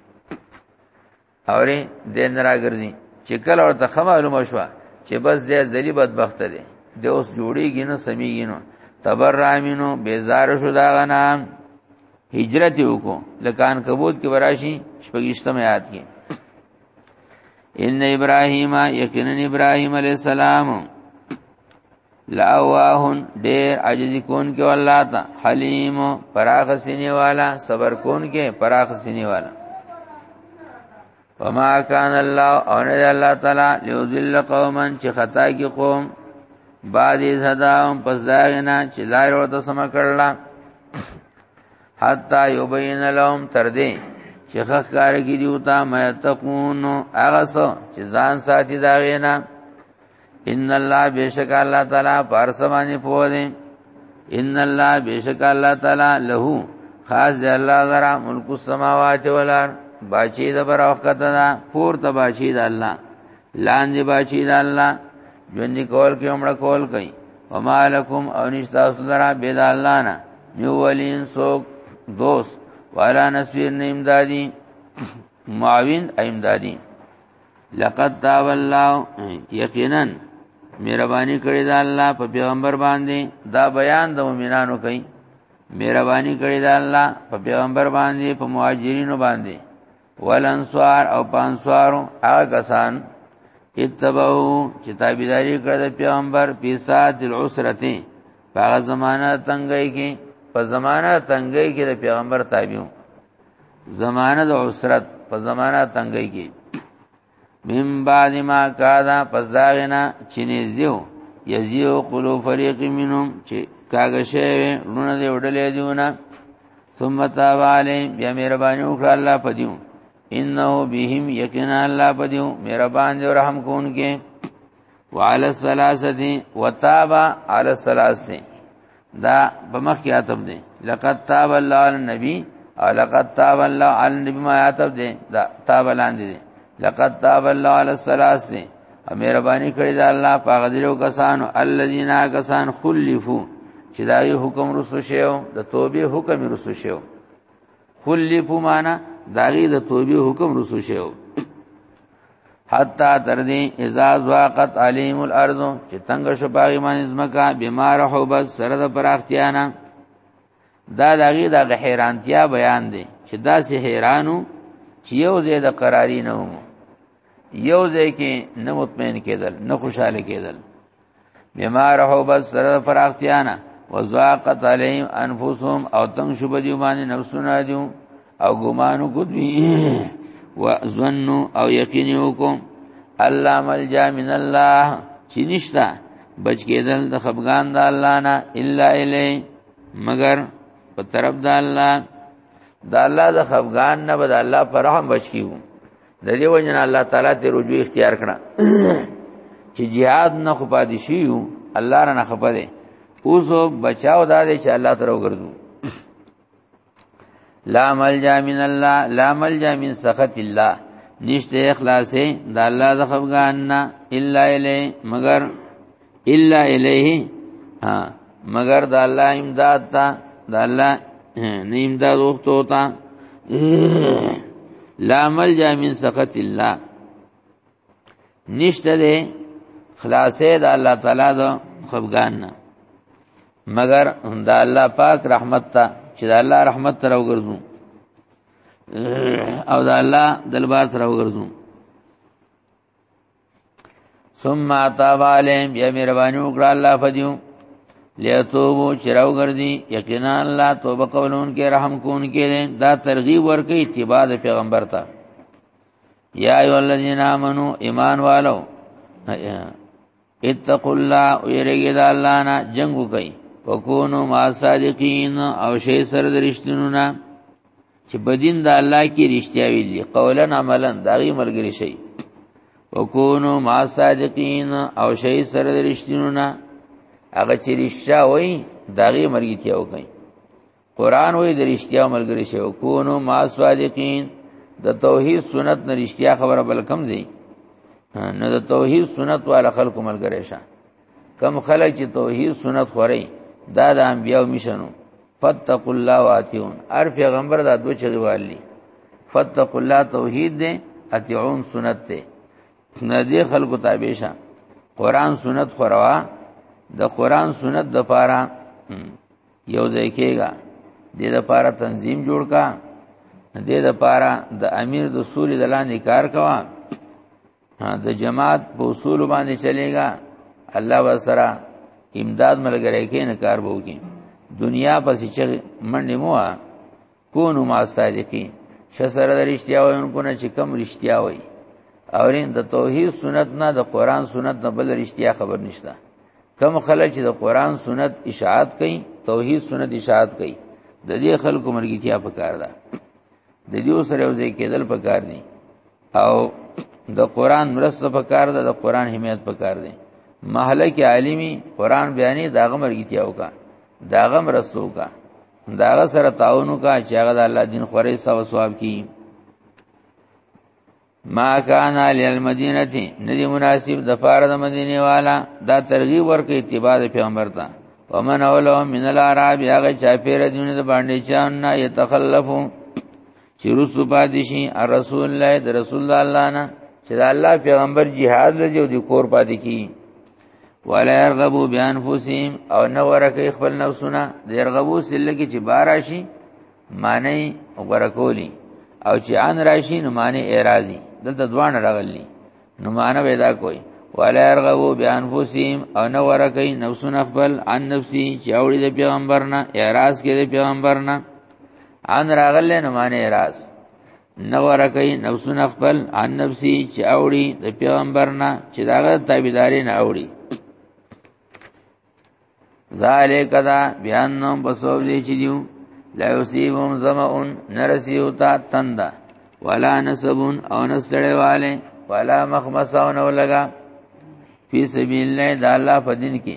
اوري دین راګرځي چې کله ورته خمالوم شو چې بس دې ذلی بدبخت دی د اوس جوړیږي نه سميږي نو تبر رامینو بیزار شو دا غنا هجرت وکړو لکان کبوت کې براشي شپږشتمه یاد کې ان ابراهیم یقینا ابراهیم علی السلام لاواهن ډیر عجز کون کې والله تا حلیم پراخ سینې والا صبر کون کې پراخ سینې والا وما کان الله او نه الله تعالی لیذل قوما چې خطا کې قوم بعد از هداهم پس داغنا چې لار ورته سم کړل حتا یبین لهم تر دې چې خخ کار کې دیوتا مې تقون اغه سو چې ځان ساتي داغنا ان الله بیشک الله تعالی پارسمانی پوهه ان الله بیشک الله تعالی له خاص دی الله غرا ملک السماوات والارض باچی د بر وخت دا پور ته باچی د الله لاندې باچی د الله ژوند کول کې عمر کول کوي ومالکم او نشتا سره بيد الله نه نیو ولین سوک دوست والا نسویر نه امدادی معاون امدادی لقد تاب الله یقینا مهرباني کړې ده الله په پیغمبر باندې دا بیان د مؤمنانو کوي مهرباني کړې ده الله په پیغمبر باندې په مهاجرینو باندې ولنسوار او پانسوارو هغه کسان اتبعو چې تابعداري کړې ده پیغمبر په سات العسرته په زمانہ تنګي کې په زمانہ تنګي کې د پیغمبر تابعو زمانه د عسرت په زمانہ تنګي کې من بعد ما کادا پس داغنا چې نږدې یزیو قلو فریق منهم چې کاغه شی ونه دې وډلې دیونه ثم تاب علی بیا مهرباني وکړه الله پدیو انه بهم یقینا الله پدیو مهربان دی رحم کون کې وعلى الثلاثه وتاب على الثلاثه دا په مخ کې اتم دی لقد تاب الله علی النبی او لقد تاب الله علی النبی ما اتم دی دا تاب لاندې دی لقد تاب الله علی الثلاث دی او مهرباني کړې ده الله پاک دیرو کسانو الذين کسان خلفو چې دا یو حکم رسو شیو د توبې حکم رسو شیو خلی په معنا داغي د توبې حکم رسو شو حتا تر دې اذا زواقت علیم الارض چې تنگ شو باغی باندې زمکا بیمار هو بس سره د پراختیا نه دا داغي د حیرانتیا بیان دی چې دا سه حیرانو چې یو دې د قراری نه وو یو ځای کې نه مطمئن کېدل نه خوشاله کېدل بما رحو بس سره پراختیانا وزاقت علیهم انفسهم او تنگ شو بدیو باندې نفسونه دیو او ګمانو کو دوی وظنوا او یقین وکم الله ملجا من الله چې نشتا بچ کېدل د خفغان د الله نه الا الی مگر په طرف د الله د الله د خفغان نه بد الله پر رحم بچ کیو د دې وجنه الله تعالی ته رجوع اختیار کړه چې jihad نه خو پاتې شيو الله نه خپه دي اوس بچاو دا دي چې الله تر وګرځو لا ملجا من الله لا ملجا من سخط الله نشته اخلاصې د الله د خفقان نه الا الی مگر الا الیه ها مگر د الله امداد تا د الله نه امداد وخت ہوتا لا ملجا من سخط الله نشته ده خلاصې د الله تعالی د خفغان نه مگر د الله پاک رحمت ته چې د الله رحمت تر وګرځو او د الله دلبار تر وګرځو ثم تاب عليهم بیا مهرباني وکړه الله فدیو لیتوبو چراو ګرځي یقینا الله توبه قبلون کې رحم کون کې دا ترغیب ورکې اتباع د پیغمبر ته یا ایو الذین آمنو ایمان والو اتقوا الله ويرګي د الله نه جنگ وکي وکونو ما صادقین او شی سره د رښتینو نه چې بدین د الله کې رښتیا ویلي قولا عملا داغي ملګری شي وکونو ما صادقین او شی سره د رښتینو نه هغه چې رښتیا وای داغي ملګری تیاو کوي قران وې د رښتیا ملګری شي او کو نو ما صادقین د توحید سنت نه رښتیا خبره بل کم دی نه د توحید سنت والا خلکو ملګری شه کم خلک چې توحید سنت خوري دا د انبیو مشنو فتقوا الله واتیون هر پیغمبر دا دوه چغي والی فتقوا الله توحید دی اتیون سنت دی نه دی خلکو تابع شه قران سنت خوروا د قران سنت د پاره یو ځای کېږه د دې لپاره تنظیم جوړ کا د دې لپاره د امیر د اصول د لاندې کار کوا د جماعت په اصول باندې چلےګا الله وسره امداد ملګری کې نه کار بوګي دنیا پسې چې منډه مو کونو ما صادقین ش سره د رښتیا وایونکو نه چې کم رښتیا وای اورین د توحید سنت نه د قران سنت نه بل رښتیا خبر نشته کم خلک چې د قران سنت اشاعت کوي توحید سنت اشاعت کوي د دې خلکو مرګي کیا پکار ده د دې سره یو ځای کېدل پکار دي او د قران مرسته پکار ده د قران حمایت پکار ده محله کې عالمي قران بیانې داغه مرګي کیا وکا داغه مرسته وکا دا هغه سره تعاون وکا چې هغه د الله دین خورې سو ثواب کی ما کان علی المدینه ندی مناسب د پار د مدینه والا دا ترغیب ورکې اتباع پیغمبر ته ومن اولو من العرب هغه چا پیر دونه د باندې چان نه یتخلفو چې رسو پاتې شي رسول الله د رسول الله نه چې د الله پیغمبر jihad لږه د کور پاتې کی ولا يرغبوا بانفسهم او نه ورکه خپل نفسونه د يرغبو سله کې چې باراشي معنی غورکولی او چې ان راشي نو معنی اعراضي دلته دوان راغلي نو معنی ودا کوي ولا يرغبوا بانفسهم او نه ورکه نفسونه خپل عن نفسي چې اوړي د پیغمبرنا اعراض کې د پیغمبرنا ان راغله نو معنی اعراض نو ورکه نفسونه خپل ان نفسي چې اوړي د پیغمبر نه چې داغه تابعداري نه اوړي ذالک دا بیان نو بسو دې چې دیو لا یصيبهم ظمأن نرسیو تا تندا ولا نسبون او نسړې والے ولا مخمسون ولګا فی سبیل الله د الله په دین کې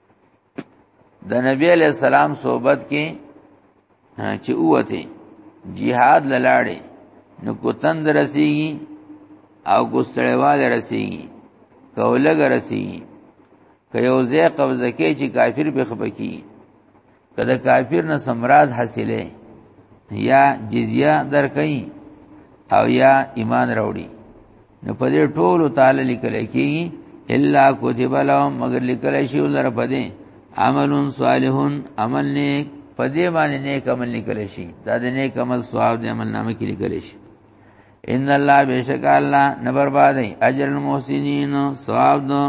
د نبی علی السلام صحبت کې چې اوته jihad لاله نو کو تند رسیږي او ګستړیواله رسیږي کولګ رسیږي که یو ځای قبضه کې چې کافر به خپکی که د کافر نه سمراز حاصله یا جزیه درکې او یا ایمان راوړي نو په دې ټولو تعالی لیکل کېږي الا کتب لهم مگر لیکل شي ولر په دې عمل صالح عمل نیک په دې باندې نیک عمل لیکل شي دا د نیک عمل ثواب د عمل نامه کې لیکل شي ان الله بیشک الله نه بربادي اجر المحسنین ثواب دو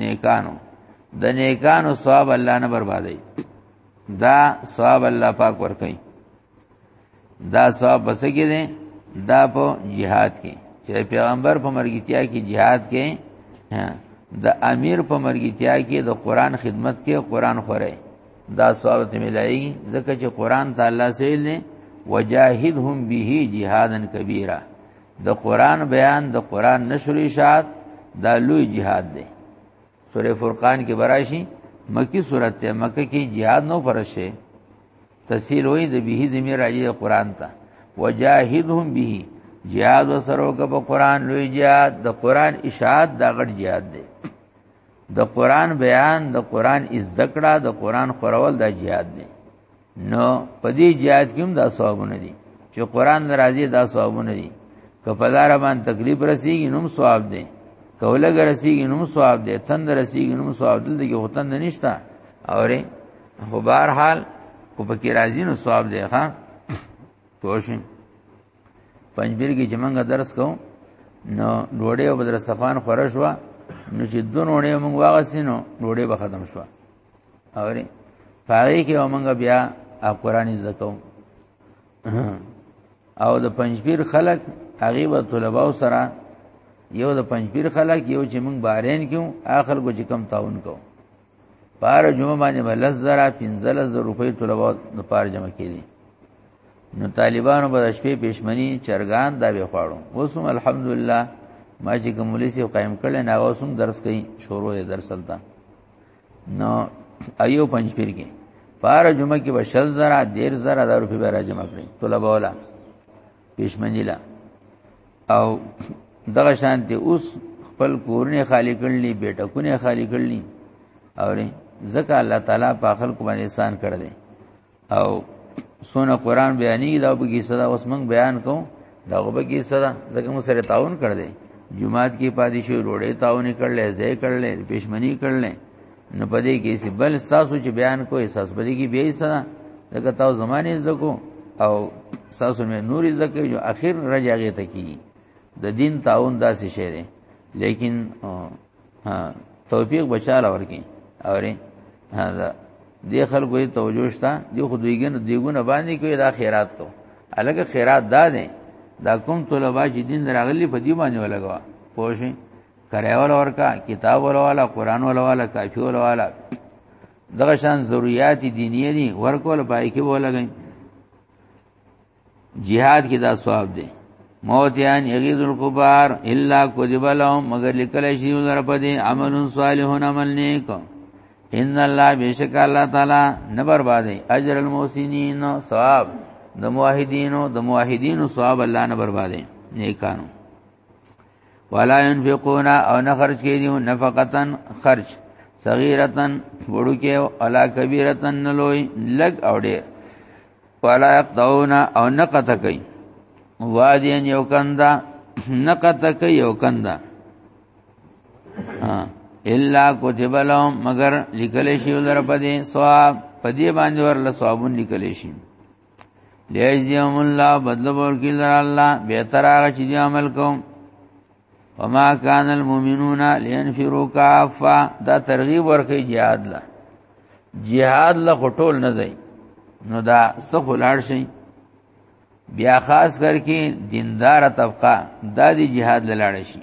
نیکانو د نیکانو ثواب الله نه بربادي دا ثواب الله پاک ور کوي دا ثواب بس کې دي دا په jihad کې چې پیغمبر په مرګتیا کې jihad کې د امیر په مرګتیا کې د قران خدمت کې قران خوره دا ثواب ته ملایي ځکه چې قران ته الله سویل نه وجاهدهم به جهادن کبیره د قران بیان د قران نشر اشاعت دا لوی جهاد دی سوره فرقان کې براشي مکی سورته ته مکه کې jihad نو فرشه تسهیل وې د به زمي راځي قران ته وجاهدهم به jihad وسرو کې په قران لوی jihad د قران اشاعت دا غټ jihad دی د قران بیان د قران ازدکړه د قران خورول د جهاد دی نو په دې جهاد کې هم دا ثوابونه دي چې قران ناراضي دا ثوابونه دي که په لار باندې تکلیف رسیږي نو ثواب دی که ولګ رسیږي نو ثواب دی تند رسیږي نو ثواب دی دغه هوتن نشتا اورې خو بهر حال کو پکې راضي نو ثواب دی ښا پوښین پنځبیر کې چې مونږه درس کوو نو ډوډۍ او بدر صفان خوره شو نو چې دون وړې مونږ واغسینو ډوډۍ به ختم شو اوري پاره کې مونږ بیا قرآن زده کوو او د پنځبیر خلک هغه به طلباو سره یو د پنځبیر خلک یو چې مونږ بارین کیو اخر کو چې کم تعاون کوو پار جمعه باندې بلز زرا 15000 روپۍ طلبات نو پار جمع کړي نو طالبانو به شپې پښمنی چرګان دا به خواړو وسم الحمدلله ما چې کوملی سي قائم کړل نه وسم درس کوي شروع یې درس سلطه نو ایو پنځ پیر کې پار جمعه کې بشل زرا 15000 روپۍ به را جمع کړي طلبه ولا پښمنی لا او دغه شان ته اوس خپل کورنه خالی کړلی بیٹا کونه خالی کړلی او ځکه الله تعالی په خلق باندې احسان کړ دې او سونه قران بیانې دا به کی صدا اوس موږ بیان کوو دا به کی صدا ځکه موږ سره تعاون کړ دې جمعات کې پادشي روړې تعاون کړلې زې کړلې پښمنی کړلې نو پدې کې چې بل تاسو چې بیان کوی تاسو پدې کې بیاي سره دغه تاسو زمانه زکو او تاسو مې نور زکه جو اخر رجاګه ته کی د دین تعاون داسې شی دی لیکن ها توفیق بچاله ورکی اورې ها دې خلکو ته توجه شته دی خو دویګن دیګونه باندې کوي دا خیرات ته الګه خیرات دا دی دا کوم طلبه چې دین راغلی په دی باندې ولګوا پوه شئ کرای ول ورکا کتاب ول والا قران ول والا کافی ول والا دغه شان ضرورت دینی دي ورکول پای کې ولګي jihad کې دا ثواب دی موت یان یغیظ القبار الا کذب لهم مگر لیکل شی در په دې عمل صالحون عمل نیک ان الله بیشک الله تعالی نه بربادي اجر المحسنین ثواب د موحدینو د موحدینو ثواب الله نه بربادي نیکانو ولا ينفقون او نه خرج کیږي نفقتن خرج صغیرتن وړو کې او الا کبیرتن نلوي لګ او ډېر ولا يقطعون او نه قطع کوي وادین یو کندا نه قطع کوي یو کندا الا كتب لهم مگر لیکل شي ولر پدې ثواب پدې باندې ورله ثوابون لیکل شي لیجزیهم الله بدل ورکی لر الله به تر هغه چې دی عمل کوم وما كان المؤمنون لينفروا كافا دا ترغیب ورکی jihad لا jihad لا خټول نه دی نو دا سخ لاړ شي بیا خاص کر کې دیندار طبقه دا دی jihad لاړ شي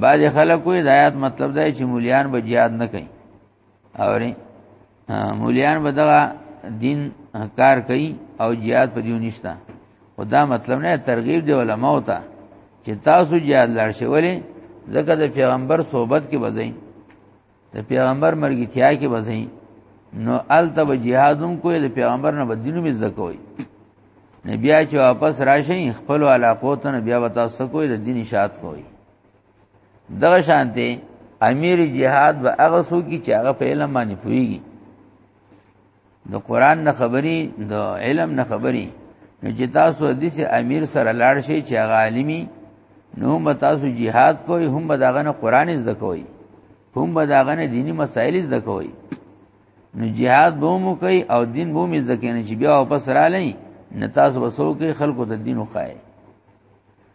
بعض خلک کوئی د آیات مطلب دا چې مولیان به jihad نه کوي اوري مولیان به دغه دین کار کوي او jihad په دیو نشتا خدا مطلب نه ترغیب دی علماء او ته چې تاسو jihad لړ شئ ولې ځکه د پیغمبر صحبت کې بځئ د پیغمبر مرګ تیا کې بځئ نو الته به jihadوم کوی د پیغمبر نه بدینو می زکوي نبي چې واپس راشي خپل علاقو ته بیا وتا سکوي د دین شاعت کوي دغه شانته امیر جهاد به هغه سو کی چې هغه په علم باندې پويږي د قران نه خبري د علم نه خبري نو چې تاسو د سي امیر سره لاړ شي چې هغه عالمي نو هم تاسو jihad کوی هم داغه نه قران زده کوی هم داغه نه دینی مسائل زده کوی نو jihad به مو کوي او دین به مو زده کینې چې بیا واپس را لئ نه تاسو وسو کې خلکو ته دین وخایي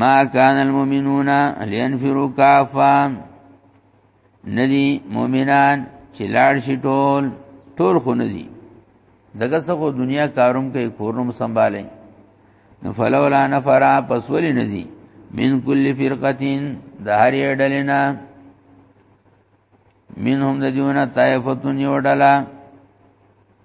ما کان المؤمنون لینفروا کافا ندی مؤمنان چې لاړ شي ټول ټول خو ندی دغه څخه دنیا کاروم کوي کورنم سنباله نو فلولا نفر پس ولی ندی من کل فرقتین د هر ډلنا منهم د دیونه طائفتون یو ډلا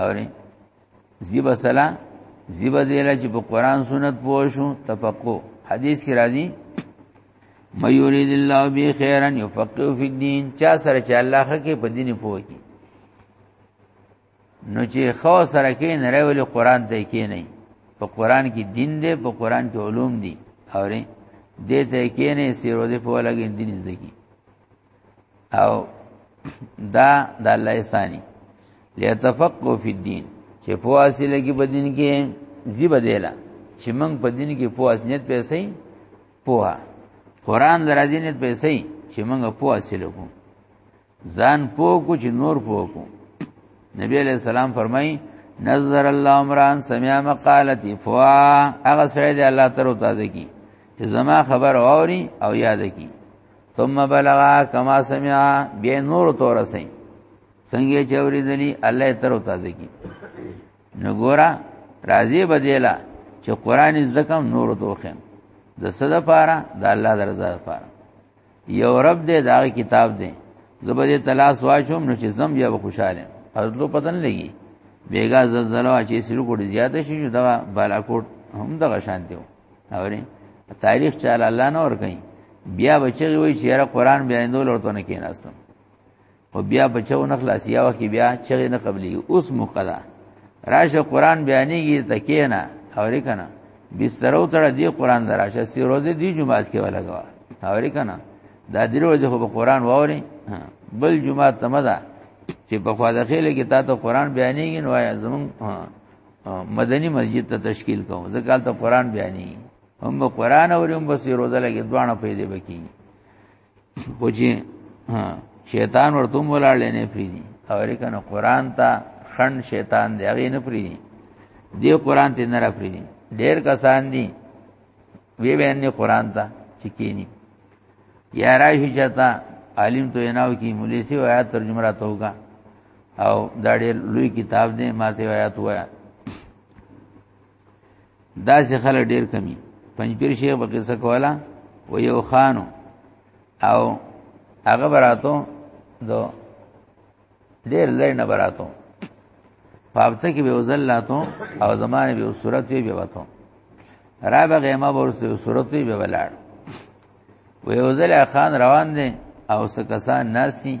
اوري زیب سلا زیب دیل چې په قران سنت پوه شو تفقو حدیث کې راځي مې یرید الله به خیرا یفقه فی الدین چا سره چې الله خکې په دین پوه کی نو چې خو سره کې نه راولي قران ته کې نه په قران کې دین دی په قران کې علوم دي اوري دې ته کې نه سیرو دې په لګین دین زده کی او دا د الله احسانی ليتفقه فی الدین چې په اصله کې په دین کې زی بدله چې موږ په دین کې په اصلیت پیسې پوها قران درازینیت پیسې چې موږ په اصله کو ځان پو کو چې نور پو کو نبی علیہ السلام فرمایي نظر الله عمران سمع مقالتي فوا هغه سره دی الله تر او تازه کی چې زما خبر اوري او یاد کی ثم بلغا کما سمع بیا نور تور سي څنګه چوري دلی الله تر او تازه کی نو ګورا راضی بدیلا چې قران زکم نور توخم د صد پاره د الله درزا پاره یو رب دې دا کتاب دې زبر تلاش واچوم نو چې زم بیا خوشاله ازلو پتن لګي بیګا زلزلہ چې سلو کوټ زیاته شي دا بالا کوټ هم دغه شان دیو اوري تاریخ چاله الله نه ور کوي بیا بچي وي چې را قران بیا اندول ورته نه کیناستم او بیا بچو نه خلاص یا وخت بیا چغې نه قبلي اوس مقدا راشه قران بیانېږي تکې نه اوري کنه بسترو تړه دی قران دراشه سی روزه دی جمعات کې ولګوا اوري کنه دا درې ورځې خو به قران ووري بل جمعه تمدا چې په خوا داخله کې تا ته قران بیانېږي نو زمون مدني مسجد ته تشکیل کوم ځکه ته قران بیانې هم قران او هم بس روزه لګي دوانه پیدا بکی کوجی شیطان ورته مولاړ نه پریدي او ریکنه قران ته خن شیطان دی هغه نه پریدي دی قران ته نه را پریدي ډیر کسان دي وی باندې قران ته چکینی یا راهی چتا عالم تو یناو کی مولسی و آیات ترجمه راتو کا او دا ډېر لوی کتاب دی ماته آیات وایا دا څه خلک ډېر کمی پنځپیر شیخ په قصه کولا و یو خانو او هغه براتو دو ډېر لړ نه براتو پابته کې به وزلاتو او زمانه به صورت وی به وته را به غیمه ورسته صورت وی به ولاړ و یو ځل خان روان دي او سکسان ناسي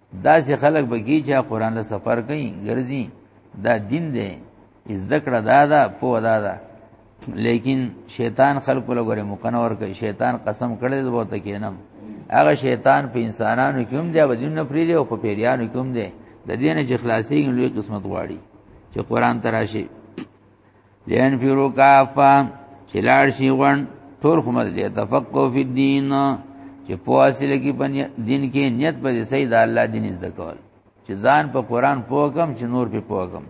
دا چې خلک بګی چې قران له سفر کوي ګرځي دا دین دی ذکر دا دا په دا دا لیکن شیطان خلق له غره مقنور کوي شیطان قسم کړی دی وته کینم هغه شیطان په انسانانو کې هم دی بدون نه پریدي او په پیریانو کې هم دی د دین چې خلاصي لوی قسمت غواړي چې قران تراشي لین فیرو کافا چې لاړ شي غون ټول خمر دې تفقه فی الدین چې په اصل کې په دین کې نیت په سید الله دین زده کول چې ځان په قران پوه کم چې نور په پوه کم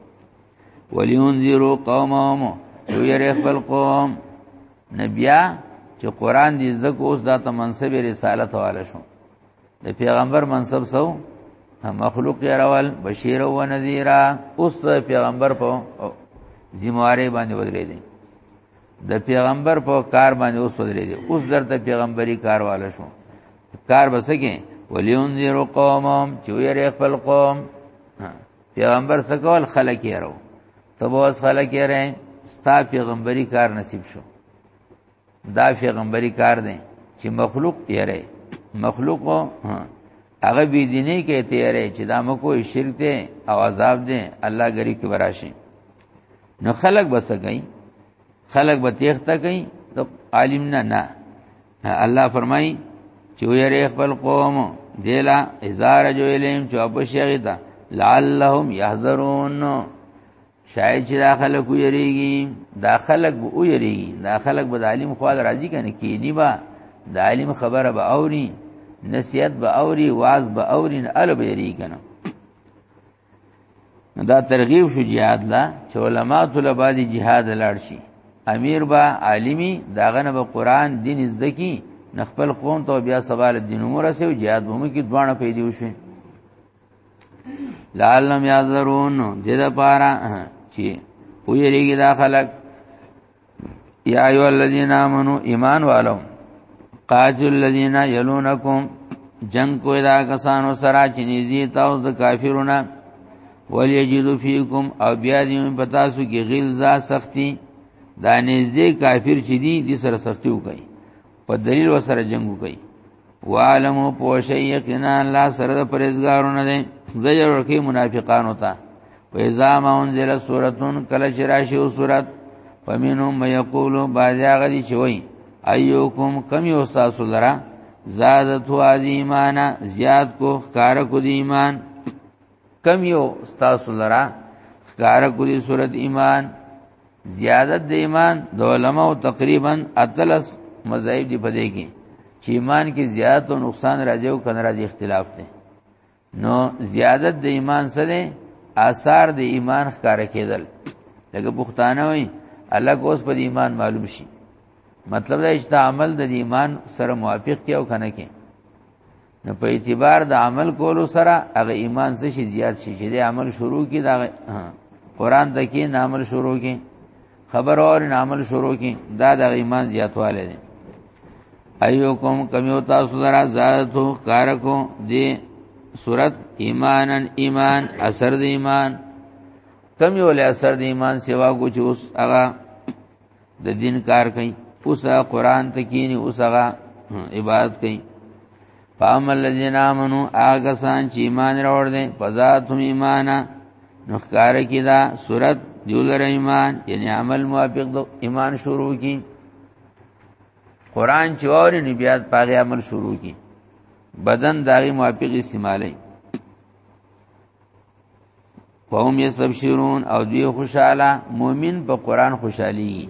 ولینذرو قومهم یو یې خپل قوم نبیا چې قران دې زکه اوس ذات منصب رسالت واله شو د پیغمبر منصب سو مخلوق یې راول بشیر او نذیر اوس د پیغمبر په ذمہواری باندې ودرې دي د پیغمبر په کار باندې اوس ودرې دي اوس درته پیغمبري کار والا شو کار بسګي ولینذیر قومم چې ویری خپل قوم پیغمبر سکول خلک یې راو تبوس خلک یې رې ستا پیغمبري کار نصیب شو دا پیغمبري کار دی چې مخلوق تیارې مخلوق هغه بی دیني کې تیارې چې دا مکو شرک دی او عذاب دی الله غریب کې براشي نو خلق بس گئی خلق به تیخته گئی تو عالم نه نه الله فرمای چې ویری خپل قوم دیلا ازار جو الیم چې اپ شیغی تا لعلهم یحذرون شاید چې دا خلک ویریږي دا خلک به ویریږي دا خلک به د عالم خواله راضي کنه کینی با د عالم خبره به اوري نصیحت به اوري واز به اوري نه ال به یری کنه دا ترغیب شو jihad لا چې علما ته بعد jihad لاړ شي امیر با عالمی داغه نه به قران دین زده کی نخپل قوم ته بیا سوال دین عمر سه او jihad هم کی دوانه پیدا وشي لعلم یذرون دې دا پارا چې ویریږي دا خلک یا ایو الذین آمنو ایمان والو قاتل الذین یلونکم جنگ کوی دا کسانو سره چې نږدې تاسو د کافرونو ولیجدو فیکم او بیا دې پتا سو کې غلظه سختی دا نږدې کافر چې دي د سره سختی وکړي په دلیل وسره جنگ وکي وعلمو پوشی یقینا الله سره د پرېزګارونه دي زجر ورکی منافقان وتا پیزا ما انزل سورتون کله چې راشي او سورت پمنهم یقولو باجا غدي چوي ايوکم کم یو تاسو لرا زادت هو ایمانا زیاد کو کار کو دی ایمان کم یو تاسو لرا ښکار کوي صورت ایمان زیادت د ایمان د علماء تقریبا اتلس مذاهب دی پدې کې چې ایمان کې زیادت او نقصان راځي او کنه راځي اختلاف دی نو زیادت د ایمان سره آثار د ایمان ښکار کېدل لکه پښتانه وي الله کوس په ایمان معلوم شي مطلب دا چې عمل د ایمان سره موافق کې او کنه کې نو په اعتبار د عمل کولو سره هغه ایمان څه شي زیات شي چې د عمل شروع کی دا قران د کې نامل شروع کی خبر اور نامل شروع کی دا د ایمان زیاتواله دي ایو کوم کمیو تاسو درا زادتو کارکو دی صورت ایمانن ایمان اثر د ایمان کمیو له اثر د ایمان سیوا کو چې اوس هغه د دین کار کوي اوس قران ته کینی اوس هغه عبادت کوي فامل الذين امنوا اګه سان چې ایمان راوړ دي فزاتهم ایمانا نو ښکار کی دا صورت دیولر ایمان یعنی عمل موافق دو ایمان شروع کی قران چې وری نو بیا پاغه عمل شروع کی بدن داغي موافق استعمالي قوم یستبشرون او دوی خوشاله مؤمن په قران خوشحالي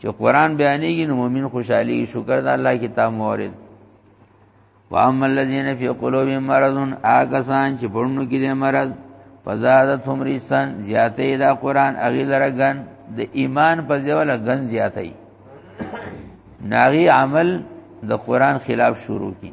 چې قران بیانېږي نو مؤمن خوشحالي شکر د الله کتاب مورید واما الذين في قلوبهم مرض اگسان چې پړنو کې دې مرض فزادتهم رسن زیاتې دا قران اغي لرګن د ایمان په ځوله غن زیاتې ناغي عمل د قران خلاف شروع کی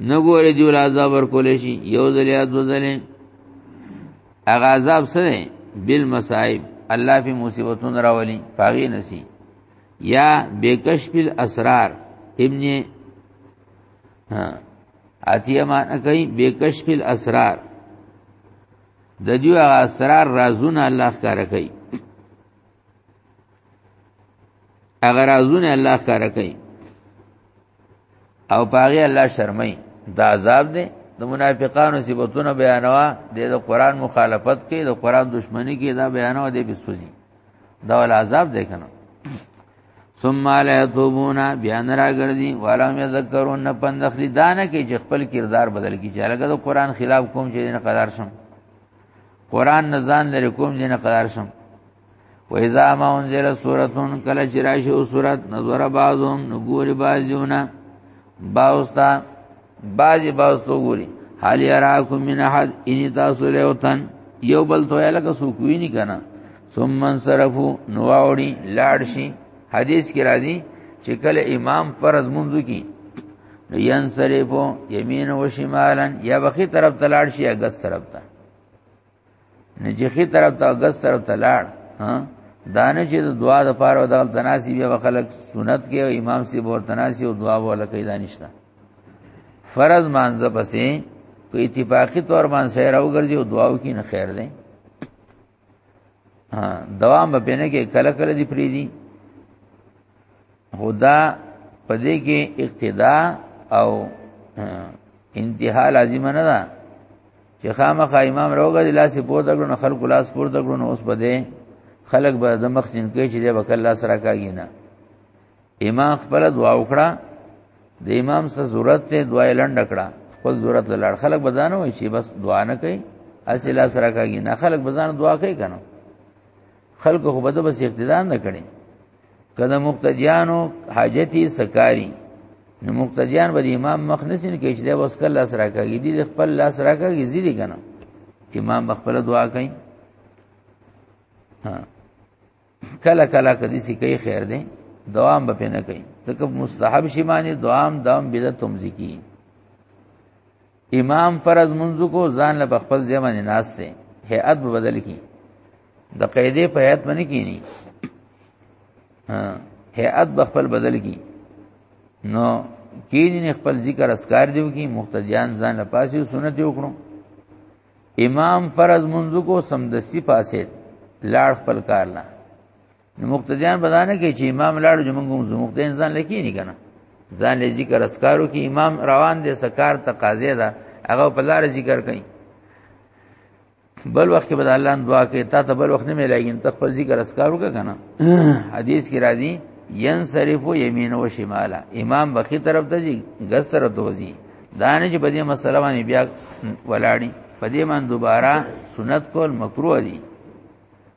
نه ګوري دی ول عذاب ورکول شي یو ځل یا دو ځل هغه عذاب سره بل مصائب الله په مصیبتون راولي پاغي نسی یا بکشف الاسرار ابن ها اتیه معنی کوي بکشف الاسرار د دې هغه اسرار رازونه الله ښکار کوي هغه رازونه الله ښکار کوي او پاغه الله شرمای دا عذاب دی د منافقانو صفاتونه بیانوا د قرآن مخالفت کوي د قرآن دشمنی کوي دا بیانوا دی په سوزي دا ول عذاب دی کنه ثم لا يتوبون بیان راګرځي والا مې ذکرون نه پندخلي دانه کې چې خپل کردار بدل کی چې لکه د قرآن خلاف کوم چې نه قرار شم قرآن نه ځان لري کوم چې نه قرار شم و اذا ما انزل سوره کله چې راشي او سوره نظر بعضهم نګور بعضونه باوستا بعضی باوستو ګوري حال یراکم من احد ان تاسو له وطن یو بل تو الکه سو کوی نه کنه ثم انصرفو نواوړي لاړ شي حدیث کې راځي چې کله امام فرض منځو کی نو ينصرفو يمين و شمالا یا بخي طرف تلاړ شي اگست طرف ته نه چې خې طرف ته غس طرف ته لاړ ها دانه چې د دعا د پاره د تناسي بیا خلک سنت کې او امام سی بور تناسي او دعا ولا کوي دانشته فرض مانزه پسې په اتفاقی طور باندې سیر او ګرځي او دعاو کې نه خیر ده ها دوام به نه کې کله کله دی پری دي خدا پدې کې اقتدا او انتها لازم نه ده چې خامخا امام روغه د لاس په دغه نه خلق لاس پر دغه نه اوس بده خلق به د مخ سین کې چې د وکړ الله سره کاږي نه امام خپل دعا وکړه د امام سره ضرورت ته دعا لند کړه خپل ضرورت لاړ خلق بدانه وي چې بس دعا نه کوي اسی الله سره کاږي نه خلق بدانه دعا کوي کنه خلق خو بده بس اقتدار نه کړي کله مقتدیانو حاجتی سکاری نو مقتدیان به امام مخ نسین کې چې د وس کله لاس راکاږي دي خپل لاس راکاږي زیری کنه امام خپل دعا کوي ها کله کله کدي سي کوي خیر دی دوام به نه کوي ځکه مستحب شی معنی دوام دوام بدعت هم ذکی امام فرض منځو کو ځان له خپل ځای باندې ناشته هيئت به بدل کی د قاعده په هيئت باندې کینی هيئت به خپل بدل کی نو کینی خپل ذکر اسکار دیو کی مقتدیان ځان له پاسې سنت یو کړو امام فرض منځو کو سمدستی پاسه لاړ خپل کار نه نو مقتدیان بدانه کې چې امام لاړ جو موږ زموږ مقتدیان ځان لکی نه کنه ځان له ذکر اسکارو کې امام روان دي سکار تقاضې ده هغه په لار ذکر کوي بل وخت کې بد الله دعا کې تا ته بل وخت نه ملایږي ته خپل ذکر اسکارو کا کنه حدیث کې راځي ينصرف يمين و شمالا امام بخي طرف ته ځي غس طرف ته ځي دانه چې په دې مسله باندې بیا ولاړی په دې باندې دوباره سنت کول مکروه دي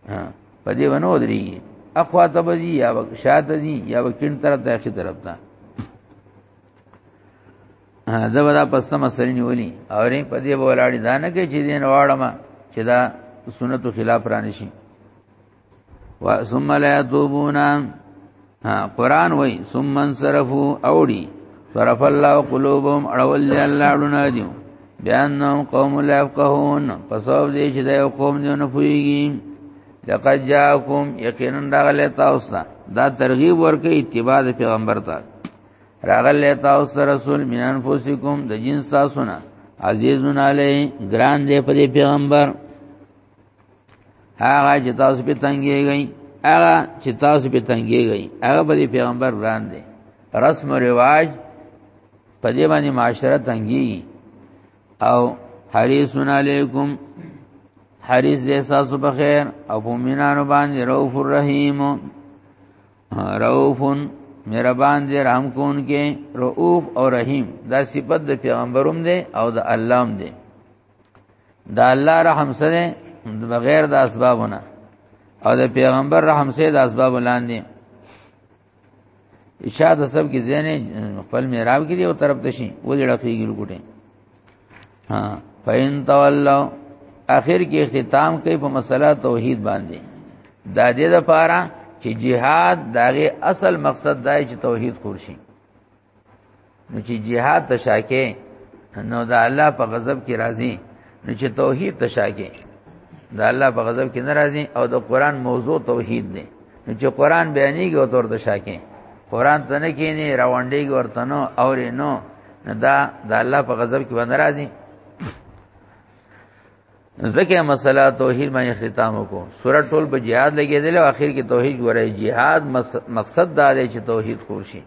ها په دې ونه ودري اخوا ته بزي یا شاته دي یا وکین طرف ته اخی طرف ته دا ودا پسته مسلې نیولې او رې په دې ولاړې دا نه کې چې دین واړم چې دا سنتو خلاف رانشي ثم لا يتوبون ها قران وای ثم انصرفو اوړي طرف الله قلوبهم اړول دی الله اړونه دیو بیان نو قوم لا يفقهون پسوب دې چې دا قوم دی نه پويږي لقد جاءكم یقینا راغله تاسو ته دا ترغیب ورکې اتباع پیغمبر ته راغله تاسو رسول من انفسکم د جنس تاسو نه عزیزون علی ګران دې په پیغمبر هغه چې تاسو په تنګيږئ هغه چې تاسو په تنګيږئ هغه به پیغمبر وران دي رسم او رواج په دې باندې معاشره تنګي او حریص علیکم حریص دې تاسو په خیر او مؤمنانو باندې رؤوف الرحیم رؤوف مهربان دې رحم کون کې رؤوف او رحیم دا صفت د پیغمبروم دې او د الله هم دې دا الله رحم سره بغیر د اسبابونه او د پیغمبر رحم سره د اسباب لاندې اشاعت سب کې زینې خپل میراب کې دی او طرف تشي و دې ډکېږي لګټه ها فین تولوا اخر کې اختتام کوي په مسله توحید باندې دا دې د پاره چې jihad داغه اصل مقصد دای چې توحید خور شي نو چې jihad ته شاکه نو دا الله په غضب کې راضي نو چې توحید ته شاکه دا الله په غضب کې ناراضي او د قران موضوع توحید دی نو چې قران بیانېږي او تور ته شاکه قران ته نه کینی راوندېږي ورته نو اورې نو دا د الله په غضب کې باندې راضي ځکه مسله توحید باندې ختم وکړو سوره ټول په jihad لګیدل او اخر کې توحید ورای jihad مقصد دا دی چې توحید خور شي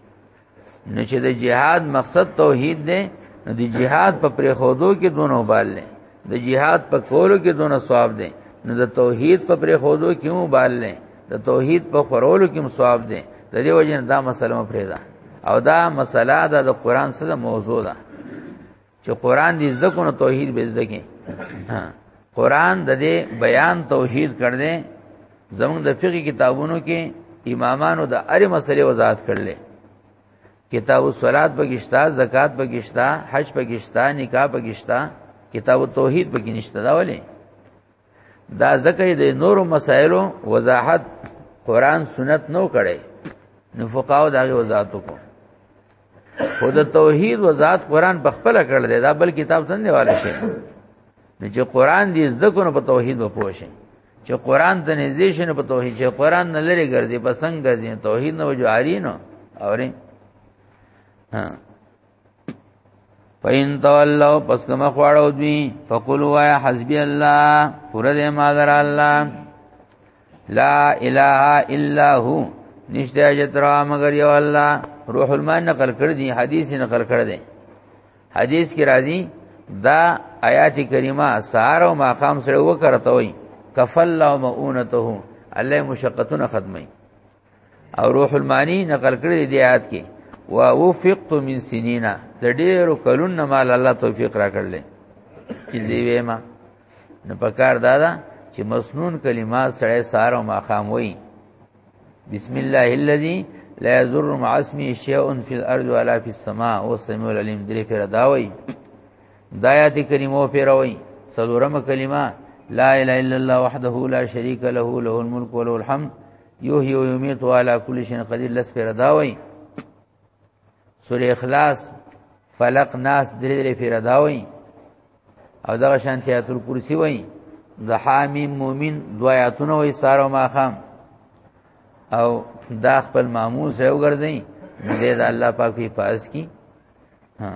نو چې د jihad مقصد توحید دی نو د jihad په پرې خودو کې دونو بال نه د jihad په کولو کې دونو ثواب دی نو د توحید په پرې خودو کې مو بال نه د توحید په خورولو کې مو ثواب دی د دې وجه دا مسله مو پرې ده او دا مسله ده د قران سره موضوع ده چې قران دې زده کو نو توحید به زده کې قران د دې بیان توحید کړ دې زمونږ د فقہی کتابونو کې امامانو د اړې مسلې وضاحت کړل کتاب الصلات بغشتا زکات بغشتا حج بغشتا نکاح بغشتا کتاب التوحید بغنشتا دا ولې دا ځکه د نورو مسایلو وضاحت قران سنت نو کړي نو فقاو دا وضاحت وکړو خو د توحید وضاحت قران په خپل کړل دی دا بل کتاب څنګه دیواله شي نو چې قران دې زده کو نو په توحید به پوه شي چې قران ته نږدې شي نو په توحید چې قران نه لري ګرځي په څنګه ګرځي توحید نه وجو عاري نو اوري ها فین تولو پس کما خواړو دوی فقلوا یا حسبی الله پر دې ما در الله لا اله الا هو نشته اجترا مگر یو الله روح المان نقل کړ دي حدیث نقل کړ دي حدیث کې راځي دا آیات کریمه سار او ماقام سره وکړتوي کفل الله مؤونته الله مشقتونه ختمي او روح المانی نقل کړی دی آیات کې وا وفقت من سنینا د ډیرو کلون مال الله توفیق را کړل چې دی وېما نه پکار دادا چې مسنون کلمات سړی سار او ماقام وای بسم الله الذي لا يضر مع اسمه شيء في الارض ولا في السماء او سميع العليم درې پر داوي دایات کریمو پر وای سلورم کلمه لا اله الا الله وحده لا شريك له له الملك وله الحمد یحیی و یمیت و علی کل شیء قدیر لس پر ادا وای سورې اخلاص فلق ناس درې درې پر ادا وای او دغه شان تیاتر کرسی وای د حامیم مومن دویاتونه وای سارو ماخام او دا خپل معمول سره وګرځي دې دا الله پاک په پاس کی ها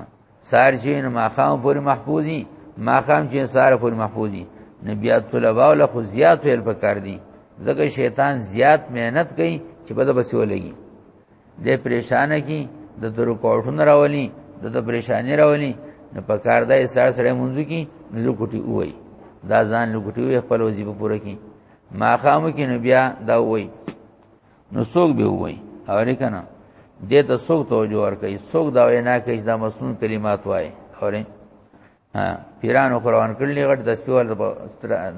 سار چې نه ماخام پورې محفوظي ماخام چې سار پورې محفوظي نبي طلباء له خو زیات ویل پکار دي ځکه شیطان زیات مهنت کوي چې بده بسې ولګي د پریشانه کی د درو کوټونه راولي د ته پریشانی راولي نو په کار دا سره سره منځو کی لوکټي وای دا ځان لوکټي وای خپل وظیفه پوره کی ما خامو کې نو بیا دا وای نو څوک به وای اورې کنه دې ته څوک توجه ور کوي څوک دا وینا کوي دا مسنون کلمات وای اورې ها پیرانو قران کړل غټ د سپیوال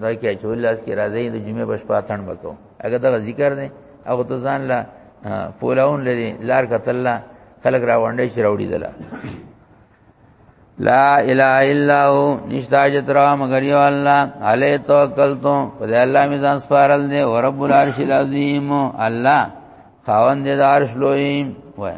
دا کې اچول لاس کې راځي د جمعې بش پاتن بکو اګه دا ذکر دی او ته ځان لا پولاون لري لار کتل خلک راوندې چې راوړي دلا لا اله الا هو نشتا جترا مگر یو الله علی توکل تو په دې الله می ځان سپارل دې او رب العرش العظیم الله خاوند دې عرش لوی وای